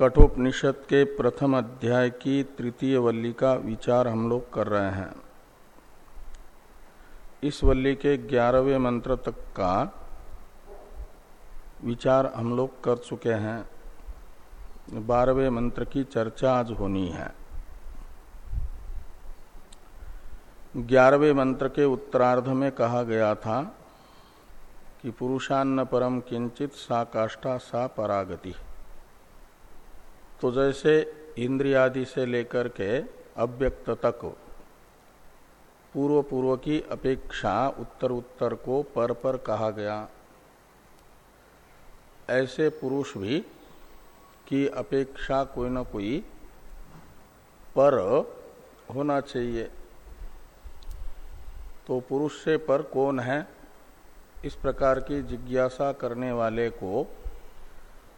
कठोपनिषद के प्रथम अध्याय की तृतीय वल्ली का विचार हम लोग कर रहे हैं। इस वल्ली के ग्यारहवें मंत्र तक का विचार हम लोग कर चुके हैं। बारहवें मंत्र की चर्चा आज होनी है। ग्यारहवें मंत्र के उत्तरार्ध में कहा गया था कि पुरुषान्न परम किंचित सा काष्ठा सा परागति। तो जैसे इंद्रियादि से लेकर के अव्यक्त तक पूर्व पूर्व की अपेक्षा उत्तर उत्तर को पर पर कहा गया। ऐसे पुरुष भी की अपेक्षा कोई ना कोई पर होना चाहिए। तो पुरुष से पर कौन है? इस प्रकार की जिज्ञासा करने वाले को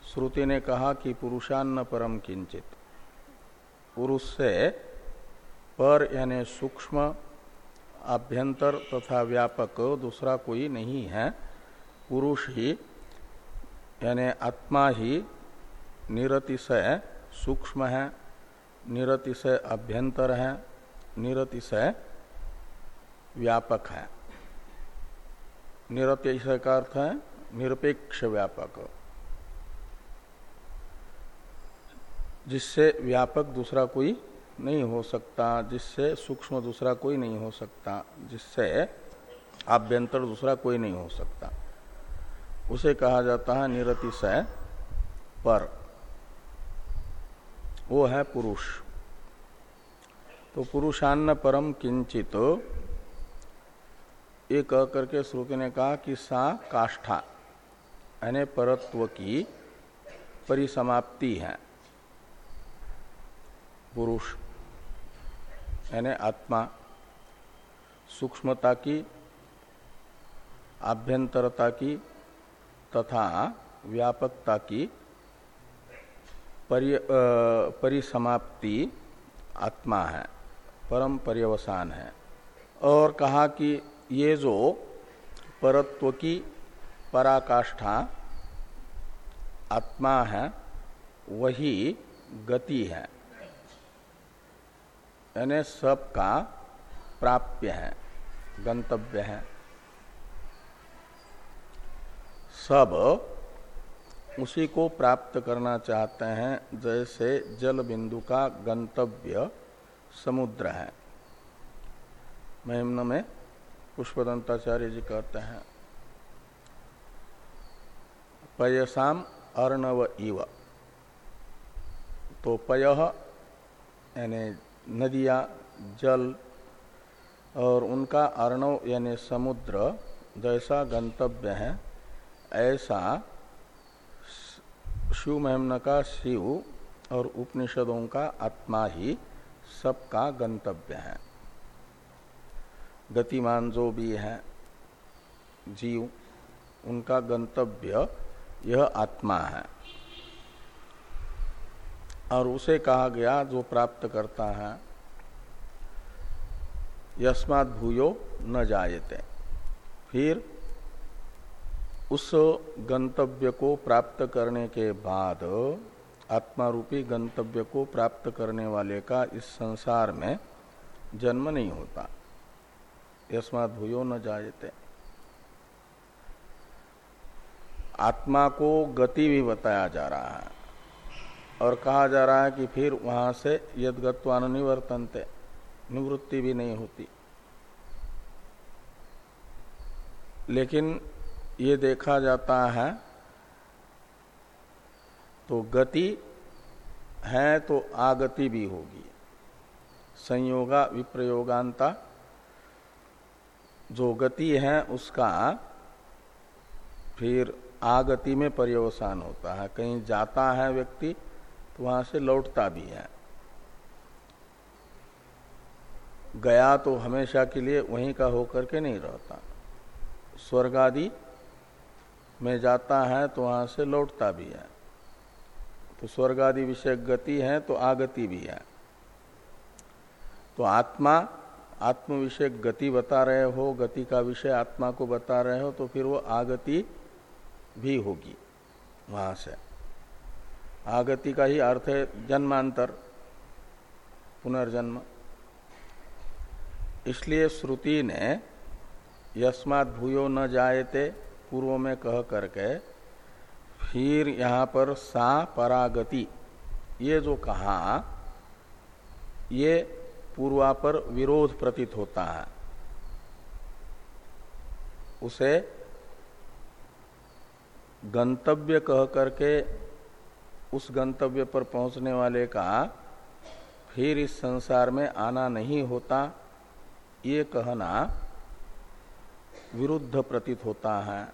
श्रुति ने कहा कि पुरुषान्न परम किंचित। पुरुष से पर यानी सूक्ष्म, आभ्यंतर तथा व्यापक दूसरा कोई नहीं है। पुरुष ही यानी आत्मा ही निरतिशय सूक्ष्म है निरतिशय अभ्यंतर है निरतिशय व्यापक है। निरतिशय का अर्थ है? निरपेक्ष व्यापक। जिससे व्यापक दूसरा कोई नहीं हो सकता, जिससे सूक्ष्म दूसरा कोई नहीं हो सकता, जिससे आभ्यंतर दूसरा कोई नहीं हो सकता। उसे कहा जाता है निरतिशय पर। वो है पुरुष। तो पुरुषान्न परम किंचित। ये कह करके श्रुति ने कहा कि सा काष्ठा, यानी परत्व की परिसमाप्ति है। पुरुष, यानी आत्मा, सूक्ष्मता की, आभ्यंतरता की, तथा व्यापकता की परिसमाप्ति आत्मा है, परम पर्यवसान है। और कहा कि ये जो परत्व की पराकाष्ठा आत्मा है, वही गति है। यानी सब का प्राप्य है, गंतव्य है। सब उसी को प्राप्त करना चाहते हैं, जैसे जल बिंदु का गंतव्य समुद्र है। महिमन में पुष्पदंताचार्य जी कहते हैं, पयसाम अर्णव इव। तो पय यानी नदियाँ, जल, और उनका अर्णव यानी समुद्र जैसा गंतव्य है, ऐसा शिव महिमन का शिव और उपनिषदों का आत्मा ही सबका गंतव्य है। गतिमान जो भी है, जीव, उनका गंतव्य यह आत्मा है। और उसे कहा गया, जो प्राप्त करता है यस्मात भूयो न जायते। फिर उस गंतव्य को प्राप्त करने के बाद आत्मा रूपी गंतव्य को प्राप्त करने वाले का इस संसार में जन्म नहीं होता। यस्मात भूयो न जायते। आत्मा को गति भी बताया जा रहा है। और कहा जा रहा है कि फिर वहाँ से यदगत्वान निवर्तनते, निवृत्ति भी नहीं होती। लेकिन ये देखा जाता है तो गति है तो आगति भी होगी। संयोगा विप्रयोगांता, जो गति है उसका फिर आगति में पर्यवसान होता है। कहीं जाता है व्यक्ति वहाँ से लौटता भी है। गया तो हमेशा के लिए वहीं का होकर के नहीं रहता। स्वर्ग आदि में जाता है तो वहाँ से लौटता भी है। तो स्वर्ग आदि विषय गति है तो आगति भी है। तो आत्मा, आत्म विषय गति बता रहे हो, गति का विषय आत्मा को बता रहे हो तो फिर वो आगति भी होगी वहाँ से। आगति का ही अर्थ है जन्मांतर, पुनर्जन्म। इसलिए श्रुति ने यस्मात भूयो न जायते पूर्व में कह करके फिर यहाँ पर सा परागति, ये जो कहा, ये पूर्वा पर विरोध प्रतीत होता है। उसे गंतव्य कह करके उस गंतव्य पर पहुँचने वाले का फिर इस संसार में आना नहीं होता, ये कहना विरुद्ध प्रतीत होता है।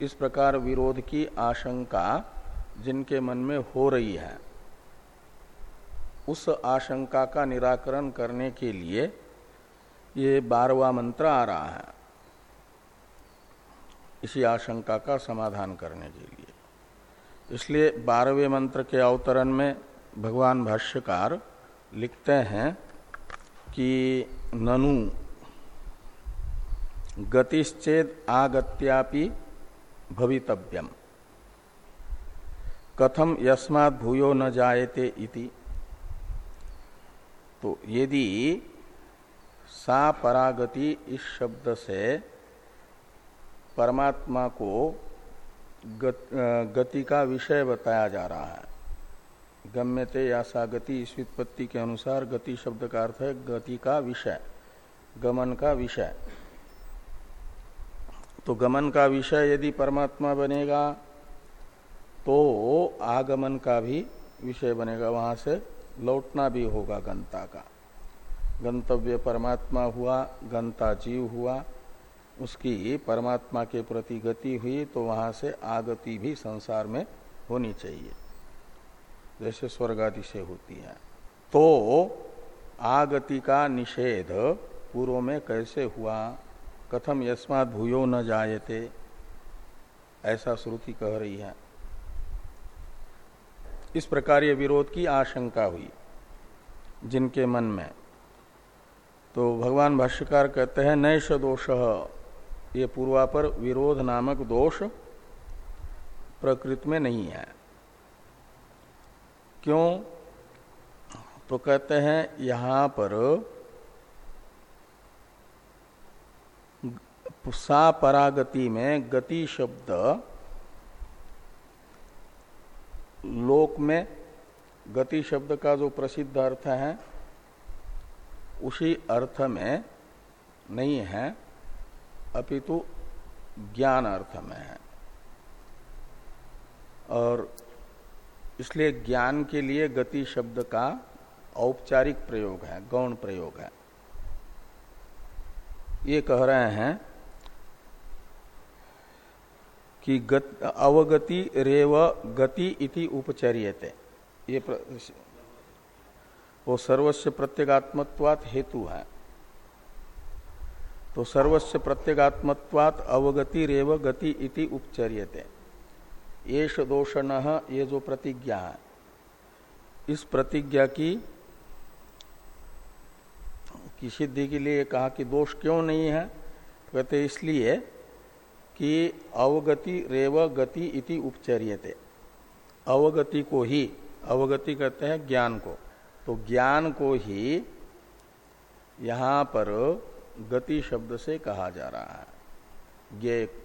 इस प्रकार विरोध की आशंका जिनके मन में हो रही है, उस आशंका का निराकरण करने के लिए ये बारवा मंत्र आ रहा है, इसी आशंका का समाधान करने के लिए। इसलिए बारहवें मंत्र के अवतरण में भगवान भाष्यकार लिखते हैं कि ननु, गतिश्चेद आगत्यापि भवितव्यम। कथम यस्मात् भूयो न जायते इति। तो यदि सा परागति इस शब्द से परमात्मा को गति का विषय बताया जा रहा है। गम्यते या सा गति इस वित्पत्ति के अनुसार गति शब्द का अर्थ है गति का विषय, गमन का विषय। तो गमन का विषय यदि परमात्मा बनेगा तो आगमन का भी विषय बनेगा, वहाँ से लौटना भी होगा गंता का। गंतव्य परमात्मा हुआ, गंता जीव हुआ उसकी परमात्मा के प्रति गति हुई तो वहाँ से आगति भी संसार में होनी चाहिए। जैसे स्वर्ग आदि से होती है। तो आगति का निषेध पूर्व में कैसे हुआ? कथम यस्मात भूयो न जायते। ऐसा श्रुति कह रही है। इस प्रकार ये विरोध की आशंका हुई जिनके मन में। तो भगवान भाष्यकार कहते हैं नैश दोष। ये पूर्वापर विरोध नामक दोष प्रकृति में नहीं है। क्यों? तो कहते हैं, यहाँ पर सा परागति में गति शब्द लोक में गति शब्द का जो प्रसिद्ध अर्थ है, उसी अर्थ में नहीं है। अपितु ज्ञान अर्थ में है। और इसलिए ज्ञान के लिए गति शब्द का औपचारिक प्रयोग है गौण प्रयोग है। ये कह रहे हैं कि गत, अवगति रेव गति इति उपचर्यते। ये वो सर्वस्व प्रत्यगात्मत्वात हेतु है। तो सर्वस्व प्रत्यगात्मत्वात अवगति रेव गति इति उपचर्यते येष दोषण, ये जो प्रतिज्ञा। है इस प्रतिज्ञा की की सिद्धि के लिए कहा कि दोष क्यों नहीं है? कहते इसलिए कि अवगति रेव गति इति उपचर्यते अवगति को ही, अवगति कहते हैं ज्ञान को। तो ज्ञान को ही यहाँ पर गति शब्द से कहा जा रहा है। ये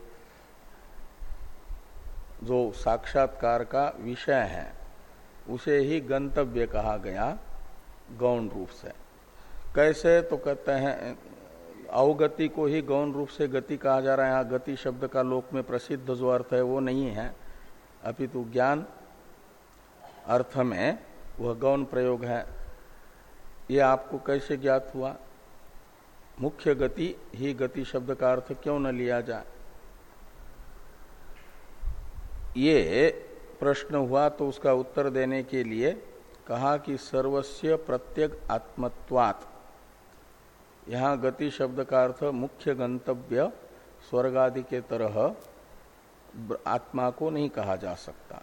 जो साक्षात्कार का विषय है, उसे ही गंतव्य कहा गया गौण रूप से। कैसे? तो कहते हैं, अवगति को ही गौण रूप से गति कहा जा रहा है। यहाँ गति शब्द का लोक में प्रसिद्ध जो अर्थ है, वो नहीं है। अपितु ज्ञान अर्थ में वह गौण प्रयोग है। ये आपको कैसे ज्ञात हुआ? मुख्य गति ही गति शब्द का अर्थ क्यों न लिया जाए? ये प्रश्न हुआ तो उसका उत्तर देने के लिए कहा कि सर्वस्व प्रत्येक आत्मत्वात्। यहाँ गति शब्द का अर्थ मुख्य गंतव्य स्वर्ग आदि के तरह आत्मा को नहीं कहा जा सकता।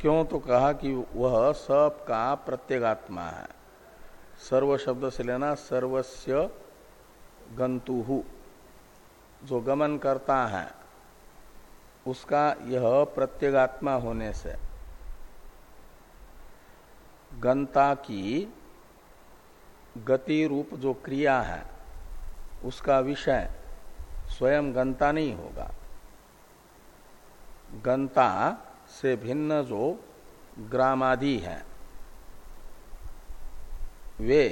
क्यों तो कहा कि वह सब का प्रत्येगात्मा है। सर्व शब्द से लेना सर्वस्य गंतुहु जो गमन करता है, उसका यह प्रत्यगात्मा होने से। गंता की गति रूप जो क्रिया है, उसका विषय स्वयं गंता नहीं होगा। गंता से भिन्न जो ग्रामादि है वे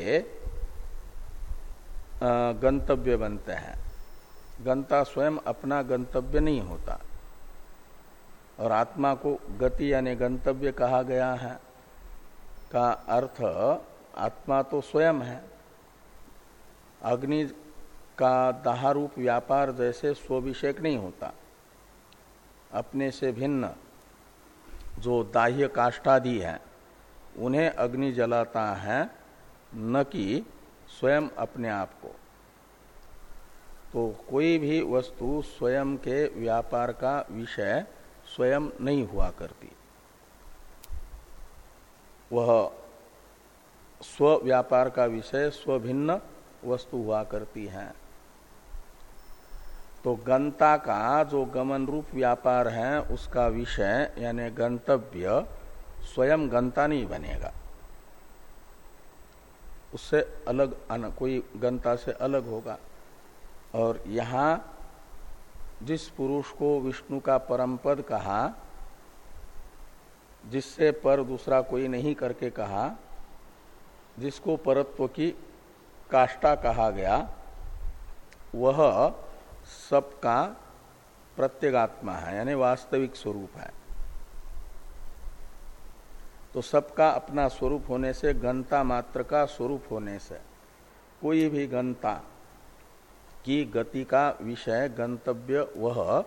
गंतव्य बनते हैं। गंता स्वयं अपना गंतव्य नहीं होता। और आत्मा को गति यानी गंतव्य कहा गया है। का अर्थ, आत्मा तो स्वयं है। अग्नि का दाहारूप व्यापार जैसे स्विषेक नहीं होता। अपने से भिन्न जो दाह्य काष्ठादि है, उन्हें अग्नि जलाता है। न कि स्वयं अपने आप को। तो कोई भी वस्तु स्वयं के व्यापार का विषय स्वयं नहीं हुआ करती। वह स्व व्यापार का विषय स्वभिन्न वस्तु हुआ करती है। तो गंता का जो गमन रूप व्यापार है, उसका विषय यानी गंतव्य स्वयं गंता नहीं बनेगा। उससे अलग कोई गंता से अलग होगा। और यहाँ जिस पुरुष को विष्णु का परम पद कहा, जिससे पर दूसरा कोई नहीं करके कहा, जिसको परत्व की काष्टा कहा गया, वह सबका प्रत्यगात्मा है, यानी वास्तविक स्वरूप है। तो सबका अपना स्वरूप होने से, घनता मात्र का स्वरूप होने से। कोई भी घनता की गति का विषय, गंतव्य वह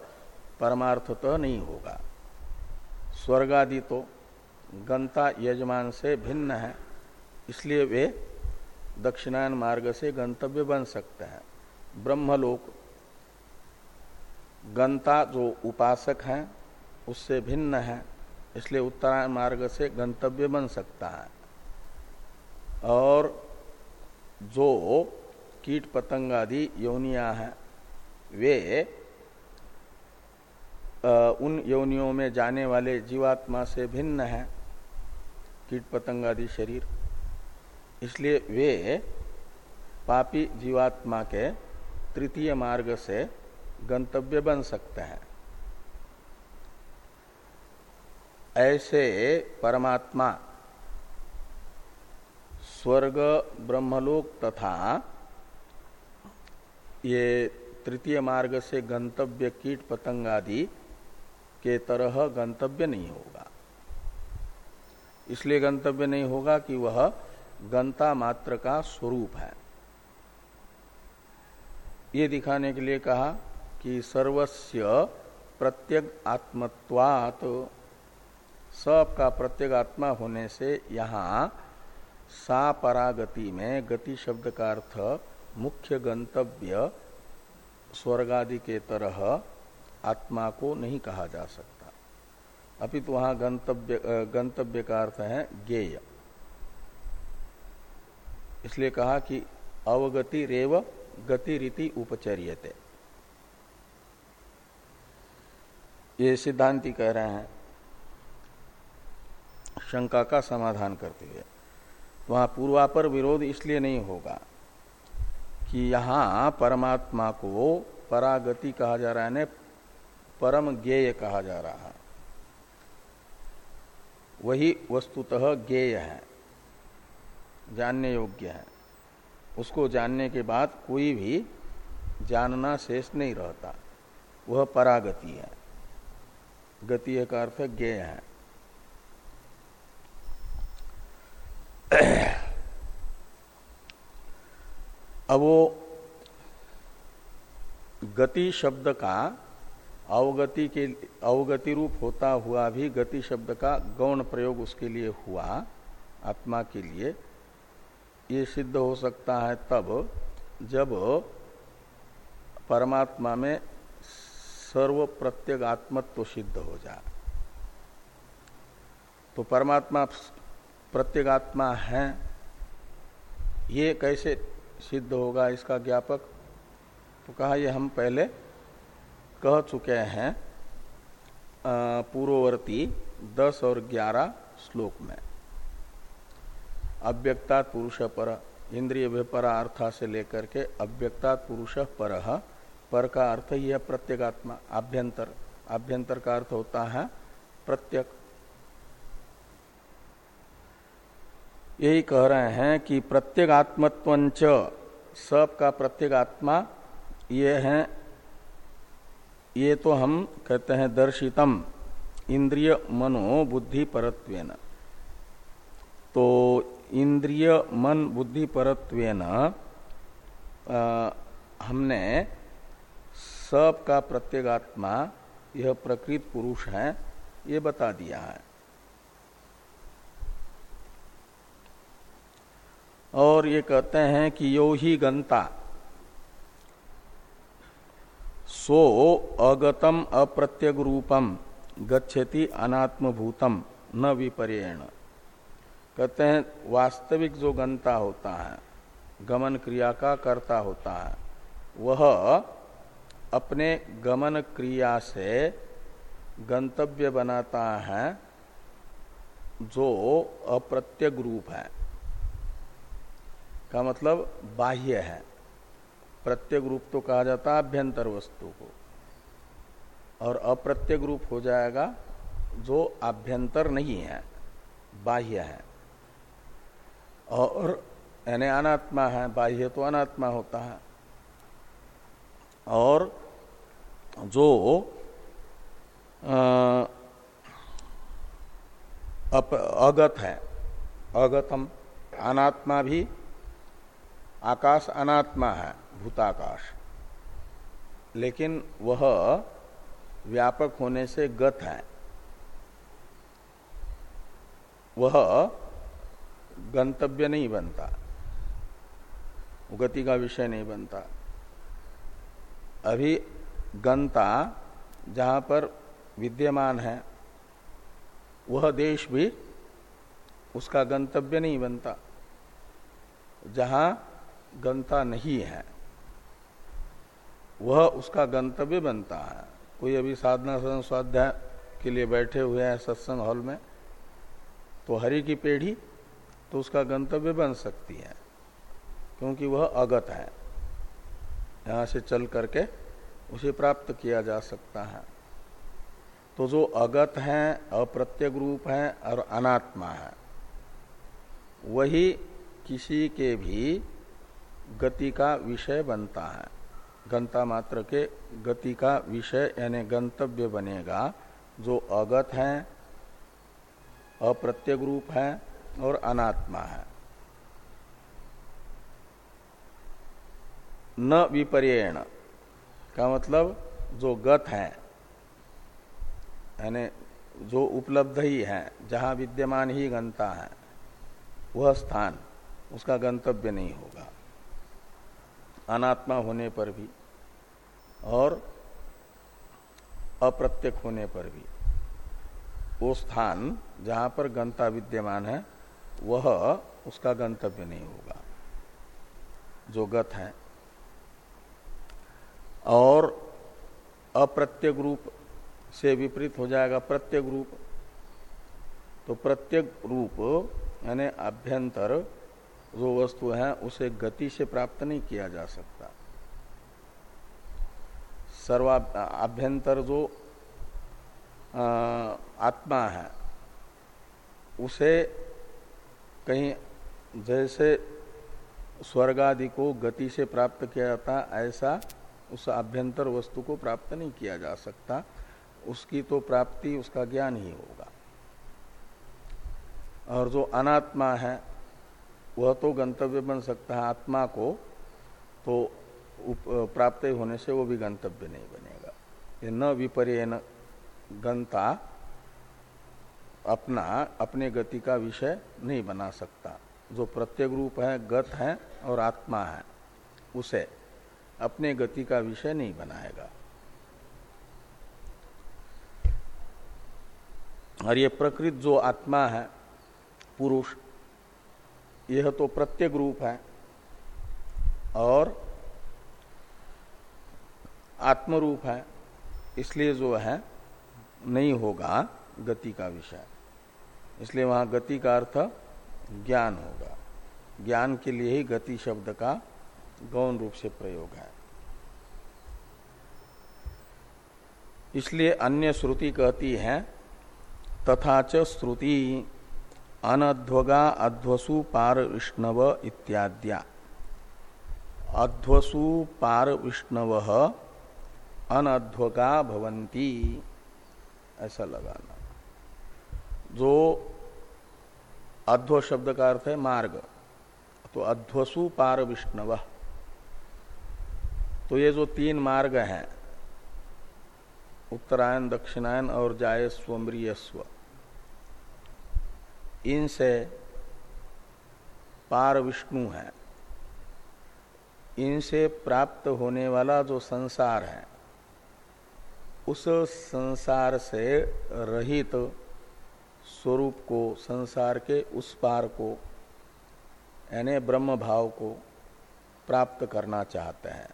परमार्थतः नहीं होगा। स्वर्ग आदि तो गंता यजमान से भिन्न है, इसलिए वे दक्षिणायन मार्ग से गंतव्य बन सकते हैं। ब्रह्मलोक गंता जो उपासक हैं, उससे भिन्न है। इसलिए उत्तरायण मार्ग से गंतव्य बन सकता है। और जो कीट पतंग आदि योनिया है, वे उन योनियों में जाने वाले जीवात्मा से भिन्न है, कीट पतंग आदि शरीर। इसलिए वे पापी जीवात्मा के तृतीय मार्ग से गंतव्य बन सकते हैं। ऐसे परमात्मा, स्वर्ग, ब्रह्मलोक तथा ये तृतीय मार्ग से गंतव्य कीट पतंग आदि के तरह गंतव्य नहीं होगा। इसलिए गंतव्य नहीं होगा कि वह गंता मात्र का स्वरूप है। ये दिखाने के लिए कहा कि सर्वस्य प्रत्यग आत्मत्वात् सब का प्रत्येगात्मा होने से यहाँ सा परागति में गति शब्द का अर्थ मुख्य गंतव्य स्वर्गादि के तरह आत्मा को नहीं कहा जा सकता। अपितु तो वहाँ गंतव्य गंतव्य का अर्थ है ज्ञेय इसलिए कहा कि अवगति रेव गति रीति उपचर्यते। ये सिद्धांति कह रहे हैं शंका का समाधान करते हुए वहाँ पूर्वापर विरोध इसलिए नहीं होगा कि यहाँ परमात्मा को परागति कहा जा रहा है परम ज्ञेय कहा जा रहा है। वही वस्तुतः ज्ञेय है, जानने योग्य है। उसको जानने के बाद कोई भी जानना शेष नहीं रहता। वह परागति है। गति का अर्थ ज्ञेय है। अब वो गति शब्द का अवगति के अवगति रूप होता हुआ भी गति शब्द का गौण प्रयोग उसके लिए हुआ, आत्मा के लिए, ये सिद्ध हो सकता है तब जब परमात्मा में सर्व प्रत्यगात्मत्व सिद्ध हो जाए तो परमात्मा प्रत्यगात्मा है, ये कैसे सिद्ध होगा इसका ज्ञापक? तो कहा ये हम पहले कह चुके हैं पूर्ववर्ती दस और ग्यारह श्लोक में। अव्यक्ता पुरुष पर, इंद्रिय व्यापारा अर्था से लेकर के अव्यक्ता पुरुष पर पर का अर्थ ही है प्रत्येगात्मा आभ्यंतर आभ्यंतर का अर्थ होता है प्रत्यक यही कह रहे हैं कि प्रत्येगात्मत्वंच सब का प्रत्येगात्मा, ये है, ये तो हम कहते हैं दर्शितम, इंद्रिय मनो बुद्धि परत्वेन। तो इंद्रिय मन बुद्धि परत्वेन हमने सब का प्रत्येगात्मा, यह प्रकृत पुरुष है, ये बता दिया है। और ये कहते हैं कि यो ही गंता। सो अगतम अप्रत्यग रूपम गच्छति अनात्मभूतम न विपर्यण। कहते हैं वास्तविक जो गंता होता है, गमन क्रिया का कर्ता होता है, वह अपने गमन क्रिया से गंतव्य बनाता है जो अप्रत्यग रूप है। का मतलब बाह्य है। प्रत्येक रूप तो कहा जाता है अभ्यंतर वस्तु को। और अप्रत्यक रूप हो जाएगा जो आभ्यंतर नहीं है बाह्य है। और यानी अनात्मा है बाह्य तो अनात्मा होता है। और जो अप, अगत है अगतम अनात्मा भी आकाश अनात्मा है, भूताकाश। लेकिन वह व्यापक होने से गत है। वह गंतव्य नहीं बनता। गति का विषय नहीं बनता। अभी गंता जहाँ पर विद्यमान है, वह देश भी उसका गंतव्य नहीं बनता। जहाँ गंता नहीं है। वह उसका गंतव्य बनता है। कोई अभी साधना सदन स्वाध्याय के लिए बैठे हुए हैं सत्संग हॉल में तो हरि की पेढ़ी तो उसका गंतव्य बन सकती है, क्योंकि वह अगत है। यहाँ से चल करके उसे प्राप्त किया जा सकता है। तो जो अगत है, अप्रत्यग रूप है और अनात्मा है, वही किसी के भी गति का विषय बनता है। गंता मात्र के गति का विषय यानी गंतव्य बनेगा। जो अगत है, अप्रत्यग रूप है और अनात्मा है। न विपर्यण। का मतलब जो गत है, यानी जो उपलब्ध ही है, जहाँ विद्यमान ही गंता है, वह स्थान, उसका गंतव्य नहीं होगा। अनात्मा होने पर भी और अप्रत्यक होने पर भी। वो स्थान जहाँ पर गंता विद्यमान है, वह उसका गंतव्य नहीं होगा, जो गत है। और अप्रत्यक रूप से विपरीत हो जाएगा प्रत्येक रूप। तो प्रत्येक रूप, यानी अभ्यंतर जो वस्तु है, उसे गति से प्राप्त नहीं किया जा सकता। सर्वा आभ्यंतर जो आत्मा है, उसे कहीं जैसे स्वर्ग आदि को गति से प्राप्त किया जाता, ऐसा उस आभ्यंतर वस्तु को प्राप्त नहीं किया जा सकता। उसकी तो प्राप्ति, उसका ज्ञान ही होगा। और जो अनात्मा है वह तो गंतव्य बन सकता है आत्मा को तो प्राप्त होने से वो भी गंतव्य नहीं बनेगा। ये न विपर्य न गंता अपना, अपने गति का विषय नहीं बना सकता। जो प्रत्येक रूप है, गत है और आत्मा है, उसे अपने गति का विषय नहीं बनाएगा। और ये प्रकृत जो आत्मा है, पुरुष यह तो प्रत्येक रूप है। और आत्मरूप है, इसलिए जो है, नहीं होगा गति का विषय। इसलिए वहाँ गति का अर्थ ज्ञान होगा। ज्ञान के लिए ही गति शब्द का गौण रूप से प्रयोग है। इसलिए अन्य श्रुति कहती है, तथा च श्रुति अनध्वगा, अध्वसु, पार विष्णव इत्याद्या। अध्वसु, पार विष्णव, अनध्वगा भवंती ऐसा लगाना। जो अध्व शब्द का अर्थ है मार्ग। तो अध्वसु, पार विष्णव। तो ये जो तीन मार्ग हैं, उत्तरायण दक्षिणायन और जायस्व स्वम्रियस्व इनसे पार विष्णु है। इनसे प्राप्त होने वाला जो संसार है, उस संसार से रहित स्वरूप को, संसार के उस पार को, यानी ब्रह्म भाव को प्राप्त करना चाहते हैं।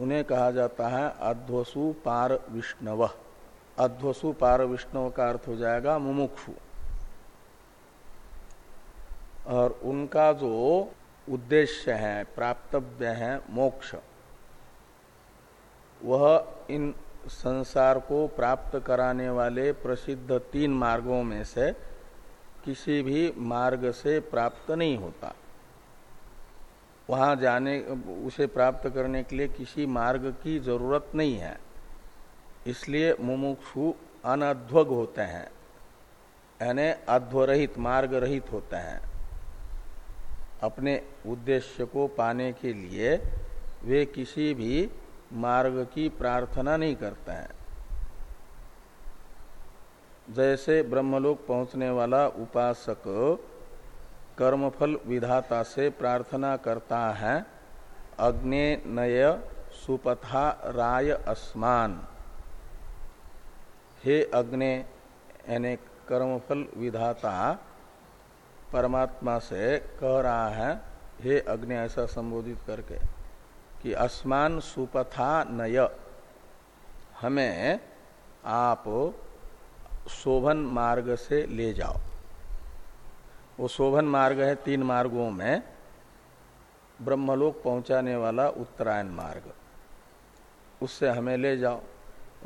उन्हें कहा जाता है अध्वसु पार विष्णव। अध्वसु पार विष्णव का अर्थ हो जाएगा मुमुक्षु। और उनका जो उद्देश्य है, प्राप्तव्य है मोक्ष। वह इन संसार को प्राप्त कराने वाले प्रसिद्ध तीन मार्गों में से किसी भी मार्ग से प्राप्त नहीं होता। वहाँ जाने, उसे प्राप्त करने के लिए किसी मार्ग की ज़रूरत नहीं है। इसलिए मुमुक्षु अनध्वग होते हैं, यानी अध्वरहित मार्ग रहित होते हैं। अपने उद्देश्य को पाने के लिए वे किसी भी मार्ग की प्रार्थना नहीं करते हैं। जैसे ब्रह्मलोक पहुँचने वाला उपासक कर्मफल विधाता से प्रार्थना करता है, अग्ने नय सुपथा राय अस्मान। हे अग्ने, यानी कर्मफल विधाता परमात्मा से कह रहा है, हे अग्नि, ऐसा संबोधित करके, कि अस्मान सुपथा नय। हमें आप शोभन मार्ग से ले जाओ। वो शोभन मार्ग है तीन मार्गों में, ब्रह्मलोक पहुँचाने वाला उत्तरायण मार्ग। उससे हमें ले जाओ।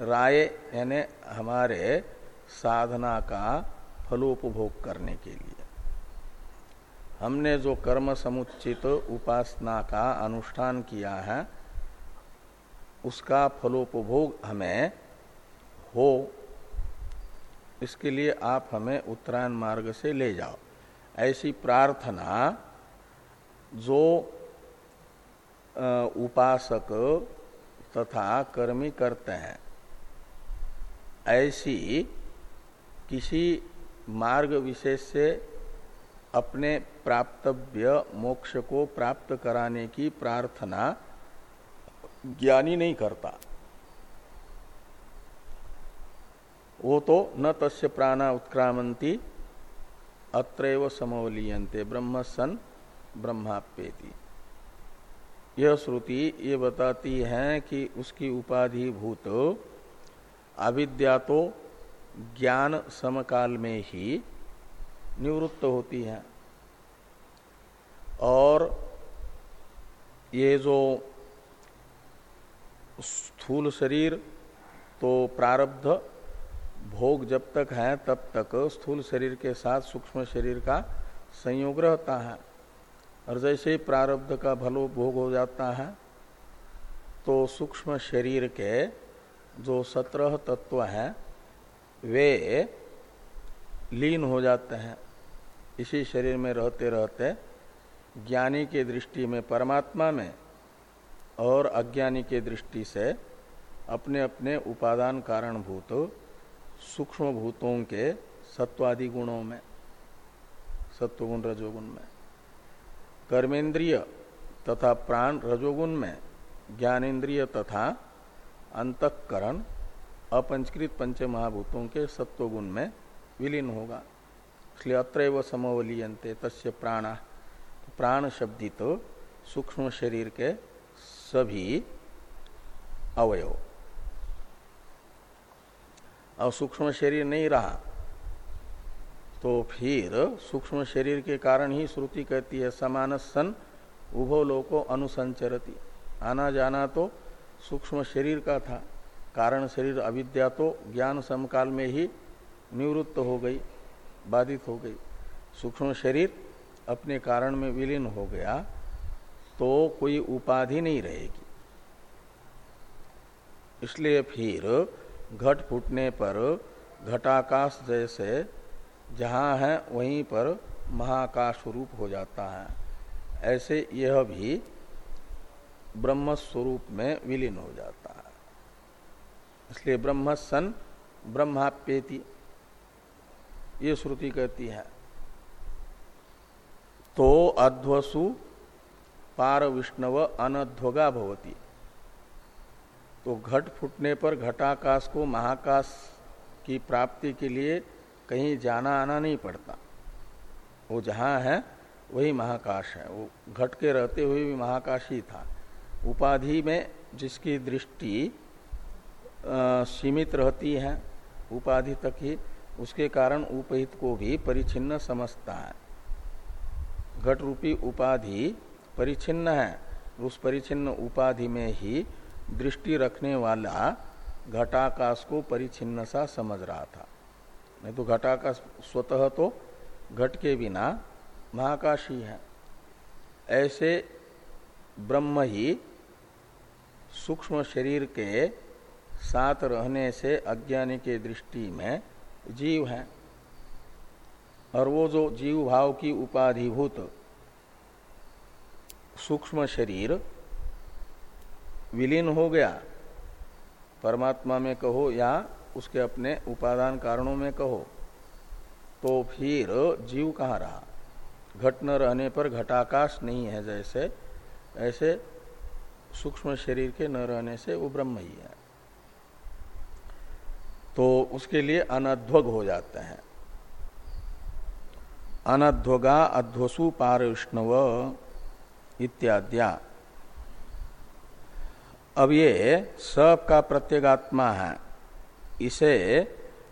राय यानी हमारे साधना का फलोपभोग करने के लिए। हमने जो कर्म समुचित उपासना का अनुष्ठान किया है, उसका फलोपभोग हमें हो। इसके लिए आप हमें उत्तरायण मार्ग से ले जाओ। ऐसी प्रार्थना जो उपासक तथा कर्मी करते हैं, ऐसी किसी मार्ग विशेष से अपने प्राप्तव्य मोक्ष को प्राप्त कराने की प्रार्थना ज्ञानी नहीं करता। वो तो न तस्य प्राणा उत्क्रामंती, अत्रैव समवलीयंते ब्रह्म सन ब्रह्मापेति यह श्रुति ये बताती है कि उसकी उपाधि भूत अविद्या तो ज्ञान समकाल में ही निवृत्त होती है। और ये जो स्थूल शरीर तो प्रारब्ध, भोग जब तक है तब तक स्थूल शरीर के साथ सूक्ष्म शरीर का संयोग रहता है। और जैसे ही प्रारब्ध का भलो भोग हो जाता है तो सूक्ष्म शरीर के जो सत्रह तत्व हैं, वे लीन हो जाते हैं। इसी शरीर में रहते रहते ज्ञानी के दृष्टि में परमात्मा में और अज्ञानी के दृष्टि से अपने अपने उपादान कारणभूत सूक्ष्म भूतों के सत्वादि गुणों में, सत्वगुण रजोगुण में, कर्मेंद्रिय तथा प्राण रजोगुण में ज्ञानेन्द्रिय तथा अंतकरण अपंचकृत पंच महाभूतों के सत्वगुण में विलीन होगा। इसलिए अत्र समवलीयंते तस्य प्राणा। प्राण शब्दित तो सूक्ष्म शरीर के सभी अवयव। और सूक्ष्म शरीर नहीं रहा तो फिर सूक्ष्म शरीर के कारण ही श्रुति कहती है समान सन उभो लोको अनुसंचरती। आना जाना तो सूक्ष्म शरीर का था, कारण शरीर अविद्या तो ज्ञान समकाल में ही निवृत्त हो गई। बाधित हो गई। सूक्ष्म शरीर अपने कारण में विलीन हो गया तो कोई उपाधि नहीं रहेगी। इसलिए फिर घट फूटने पर, घटाकाश जैसे जहाँ है वहीं पर महाकाश रूप हो जाता है। ऐसे यह भी ब्रह्म स्वरूप में विलीन हो जाता है। इसलिए ब्रह्म सन ब्रह्माप्येति ये श्रुति कहती है। तो अध्वसु पार विष्णव अनध्वगा भवती। तो घट फूटने पर घटाकाश को महाकाश की प्राप्ति के लिए कहीं जाना आना नहीं पड़ता। वो जहाँ है, वही महाकाश है। वो घट के रहते हुए भी महाकाश ही था। उपाधि में जिसकी दृष्टि सीमित रहती है, उपाधि तक ही उसके कारण उपहित को भी परिचिन्न समझता है। घट रूपी उपाधि परिचिन्न है। उस परिचिन्न उपाधि में ही दृष्टि रखने वाला घटाकाश को परिचिन्न सा समझ रहा था। नहीं तो घटाकाश स्वतः तो घट के बिना महाकाश ही है। ऐसे ब्रह्म ही सूक्ष्म शरीर के साथ रहने से अज्ञानी के दृष्टि में जीव है और वो जो जीव भाव की उपाधिभूत सूक्ष्म शरीर विलीन हो गया, परमात्मा में कहो या उसके अपने उपादान कारणों में कहो तो फिर जीव कहाँ रहा? घट न रहने पर घटाकाश नहीं है जैसे, ऐसे सूक्ष्म शरीर के न रहने से वो ब्रह्म ही है। तो उसके लिए अनध्वग हो जाते हैं। अनध्वगा, अध्वसु पार विष्णव इत्याद्या। अब ये सब का प्रत्येगात्मा है। इसे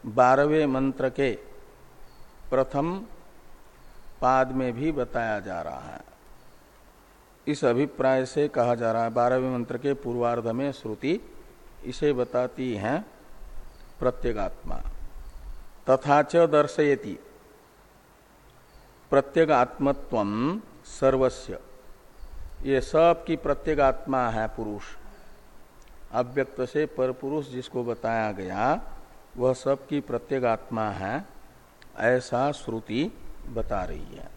बारहवें मंत्र के प्रथम पाद में भी बताया जा रहा है। इस अभिप्राय से कहा जा रहा है, बारहवें मंत्र के पूर्वार्ध में श्रुति इसे बताती है। प्रत्येगात्मा। तथा च दर्शयति। प्रत्येगात्मत्व सर्वस्व ये सब की प्रत्येगात्मा है पुरुष। अव्यक्त से पर पुरुष जिसको बताया गया, वह सब की प्रत्येगात्मा है, ऐसा श्रुति बता रही है।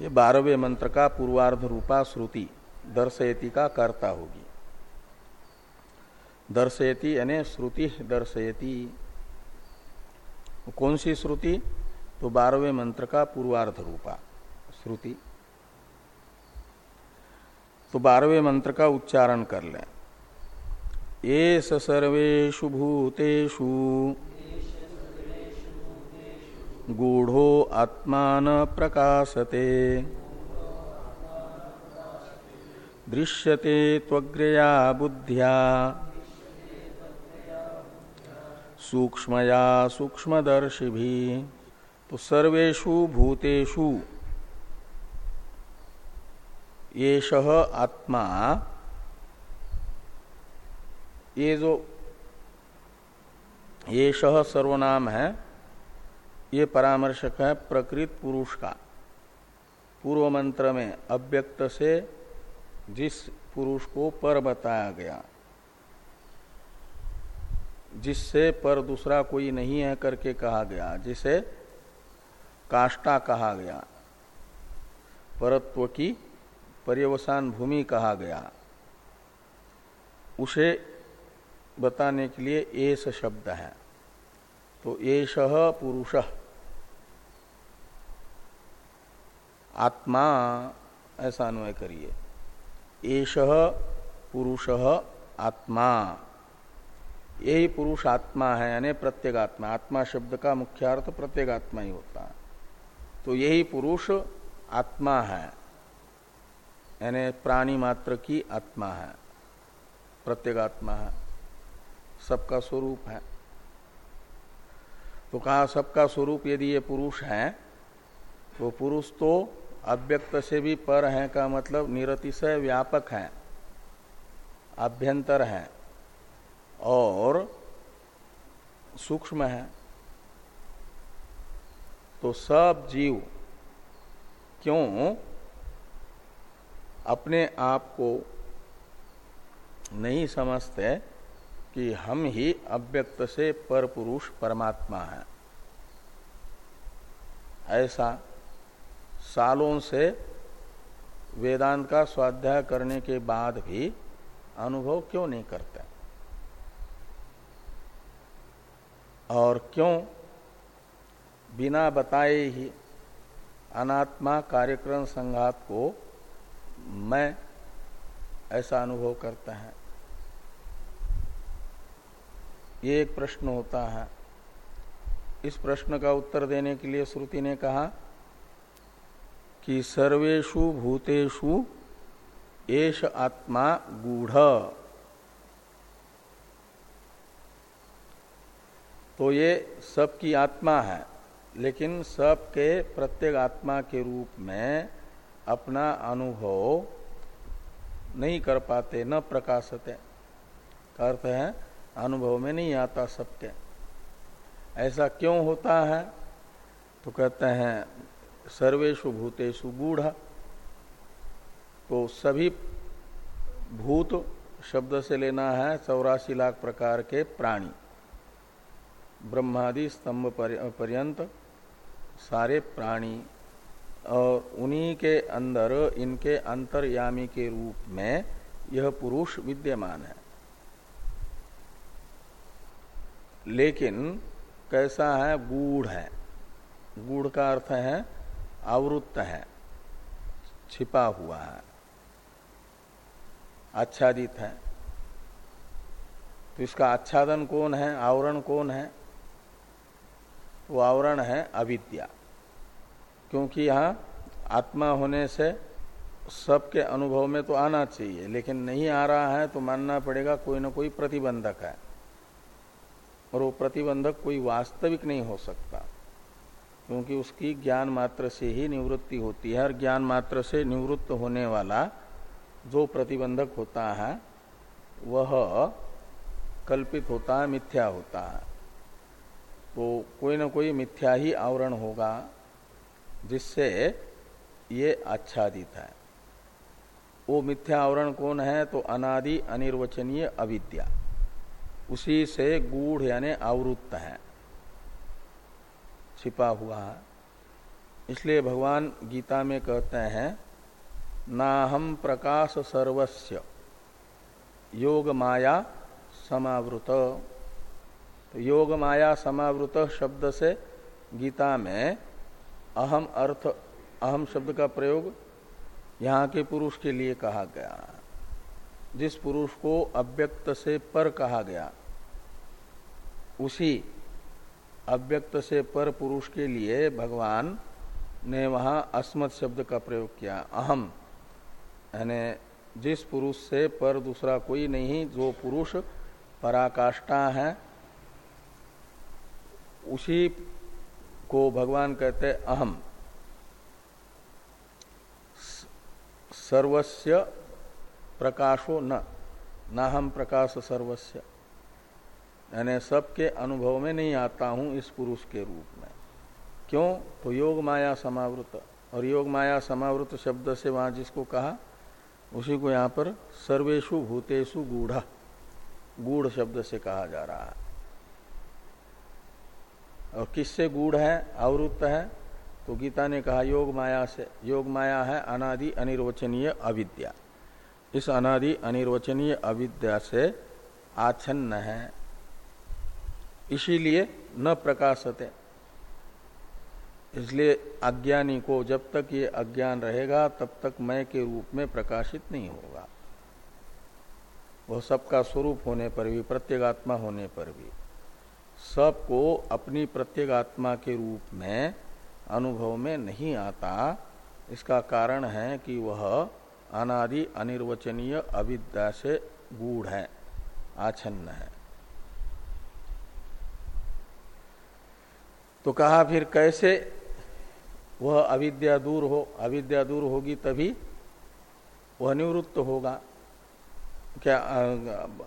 ये बारहवें मंत्र का पूर्वार्ध रूपा श्रुति दर्शयति का कर्ता होगी। दर्शयति, यानी श्रुति दर्शयति। कौन सी श्रुति? तो बारहवें मंत्र का पूर्वार्ध रूपा, श्रुति। तो बारहवें मंत्र का उच्चारण कर लें। ये सर्वेशु भूतेषु, गूढ़ो आत्मान प्रकाशते। दृश्यते त्वग्रया बुद्धिया सूक्ष्मया सूक्ष्मदर्शि भी तो सर्वेशु भूतेषु ये आत्मा, ये जो ये सर्वनाम है, ये परामर्शक है प्रकृत पुरुष का। पूर्व मंत्र में अव्यक्त से जिस पुरुष को पर बताया गया। जिससे पर दूसरा कोई नहीं है करके कहा गया, जिसे काष्टा कहा गया, परत्व की पर्यवसान भूमि कहा गया। उसे बताने के लिए एस शब्द है। तो एष पुरुष, आत्मा, ऐसा अन्वय करिए। एष पुरुष, आत्मा। यही पुरुष आत्मा है, यानी प्रत्येगात्मा। आत्मा शब्द का मुख्य अर्थ प्रत्येगात्मा ही होता है। तो यही पुरुष आत्मा है, यानी प्राणी मात्र की आत्मा है, प्रत्येगात्मा है, सबका स्वरूप है। तो कहा, सबका स्वरूप यदि ये पुरुष है तो पुरुष तो अव्यक्त से भी पर है का मतलब निरतिशय व्यापक है आभ्यंतर है। और सूक्ष्म है तो सब जीव क्यों अपने आप को नहीं समझते कि हम ही अव्यक्त से पर पुरुष परमात्मा है? ऐसा सालों से वेदांत का स्वाध्याय करने के बाद भी अनुभव क्यों नहीं करते? और क्यों बिना बताए ही अनात्मा कार्यक्रम संघात को मैं ऐसा अनुभव करता है। ये एक प्रश्न होता है। इस प्रश्न का उत्तर देने के लिए श्रुति ने कहा कि सर्वेशु भूतेषु एष आत्मा गूढ़। तो ये सबकी आत्मा है, लेकिन सबके प्रत्येक आत्मा के रूप में अपना अनुभव नहीं कर पाते, न प्रकाशते। अर्थ है, अनुभव में नहीं आता सबके। ऐसा क्यों होता है? तो कहते हैं सर्वेशु भूतेषु गूढ़। तो सभी भूत शब्द से लेना है, चौरासी लाख प्रकार के प्राणी। ब्रह्मादि स्तंभ पर्यंत सारे प्राणी और उन्हीं के अंदर, इनके अंतर्यामी के रूप में यह पुरुष विद्यमान है। लेकिन कैसा है? गूढ़ है। गूढ़ का अर्थ है आवृत्त है। छिपा हुआ है। आच्छादित है। तो इसका आच्छादन कौन है? आवरण कौन है? वो आवरण है अविद्या। क्योंकि यहाँ आत्मा होने से सबके अनुभव में तो आना चाहिए, लेकिन नहीं आ रहा है तो मानना पड़ेगा कोई ना कोई प्रतिबंधक है। और वो प्रतिबंधक कोई वास्तविक नहीं हो सकता, क्योंकि उसकी ज्ञान मात्र से ही निवृत्ति होती है। और ज्ञान मात्र से निवृत्त होने वाला जो प्रतिबंधक होता है, वह कल्पित होता है, मिथ्या होता है। तो कोई ना कोई मिथ्या ही आवरण होगा, जिससे ये आच्छादित है। वो मिथ्या आवरण कौन है? तो अनादि अनिर्वचनीय अविद्या। उसी से गूढ़ यानी आवृत्त है। छिपा हुआ। है इसलिए भगवान गीता में कहते हैं ना हम प्रकाश सर्वस्व योग माया समावृत। तो योग माया समावृत शब्द से गीता में अहम अर्थ, अहम शब्द का प्रयोग यहाँ के पुरुष के लिए कहा गया। जिस पुरुष को अव्यक्त से पर कहा गया, उसी अव्यक्त से पर पुरुष के लिए भगवान ने वहाँ अस्मत् शब्द का प्रयोग किया। अहम, यानी जिस पुरुष से पर दूसरा कोई नहीं, जो पुरुष पराकाष्ठा है उसी को भगवान कहते अहम। सर्वस्य प्रकाशो न न हम प्रकाश सर्वस्य। यानी सबके अनुभव में नहीं आता हूँ इस पुरुष के रूप में। क्यों? तो योग माया समावृत। और योग माया समावृत शब्द से वहाँ जिसको कहा, उसी को यहाँ पर सर्वेशु भूतेषु गूढ़ गूढ़ शब्द से कहा जा रहा है। और किससे गूढ़ है आवृत्त है? तो गीता ने कहा, योग माया से, योग माया है, अनादि अनिर्वचनीय अविद्या। इस अनादि अनिर्वचनीय अविद्या से आच्छन्न है। इसीलिए न प्रकाशते। इसलिए अज्ञानी को जब तक ये अज्ञान रहेगा, तब तक मैं के रूप में प्रकाशित नहीं होगा। वह सबका स्वरूप होने पर भी, प्रत्येगात्मा होने पर भी। सबको अपनी प्रत्येक आत्मा के रूप में, अनुभव में नहीं आता। इसका कारण है कि वह अनादि अनिर्वचनीय अविद्या से गूढ़ है आछन्न है। तो कहा फिर कैसे वह अविद्या दूर हो, अविद्या दूर होगी तभी वह निवृत्त होगा। क्या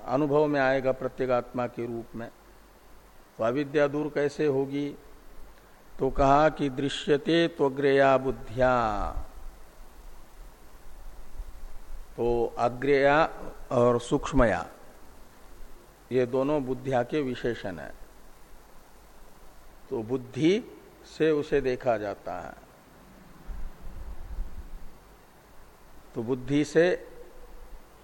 अनुभव में आएगा प्रत्येगात्मा के रूप में। तो अविद्या दूर कैसे होगी? तो कहा कि दृश्यते त्वग्रया बुद्धिया। तो अग्रया और सूक्ष्मया, ये दोनों बुद्धिया के विशेषण है। तो बुद्धि से उसे देखा जाता है। तो बुद्धि से,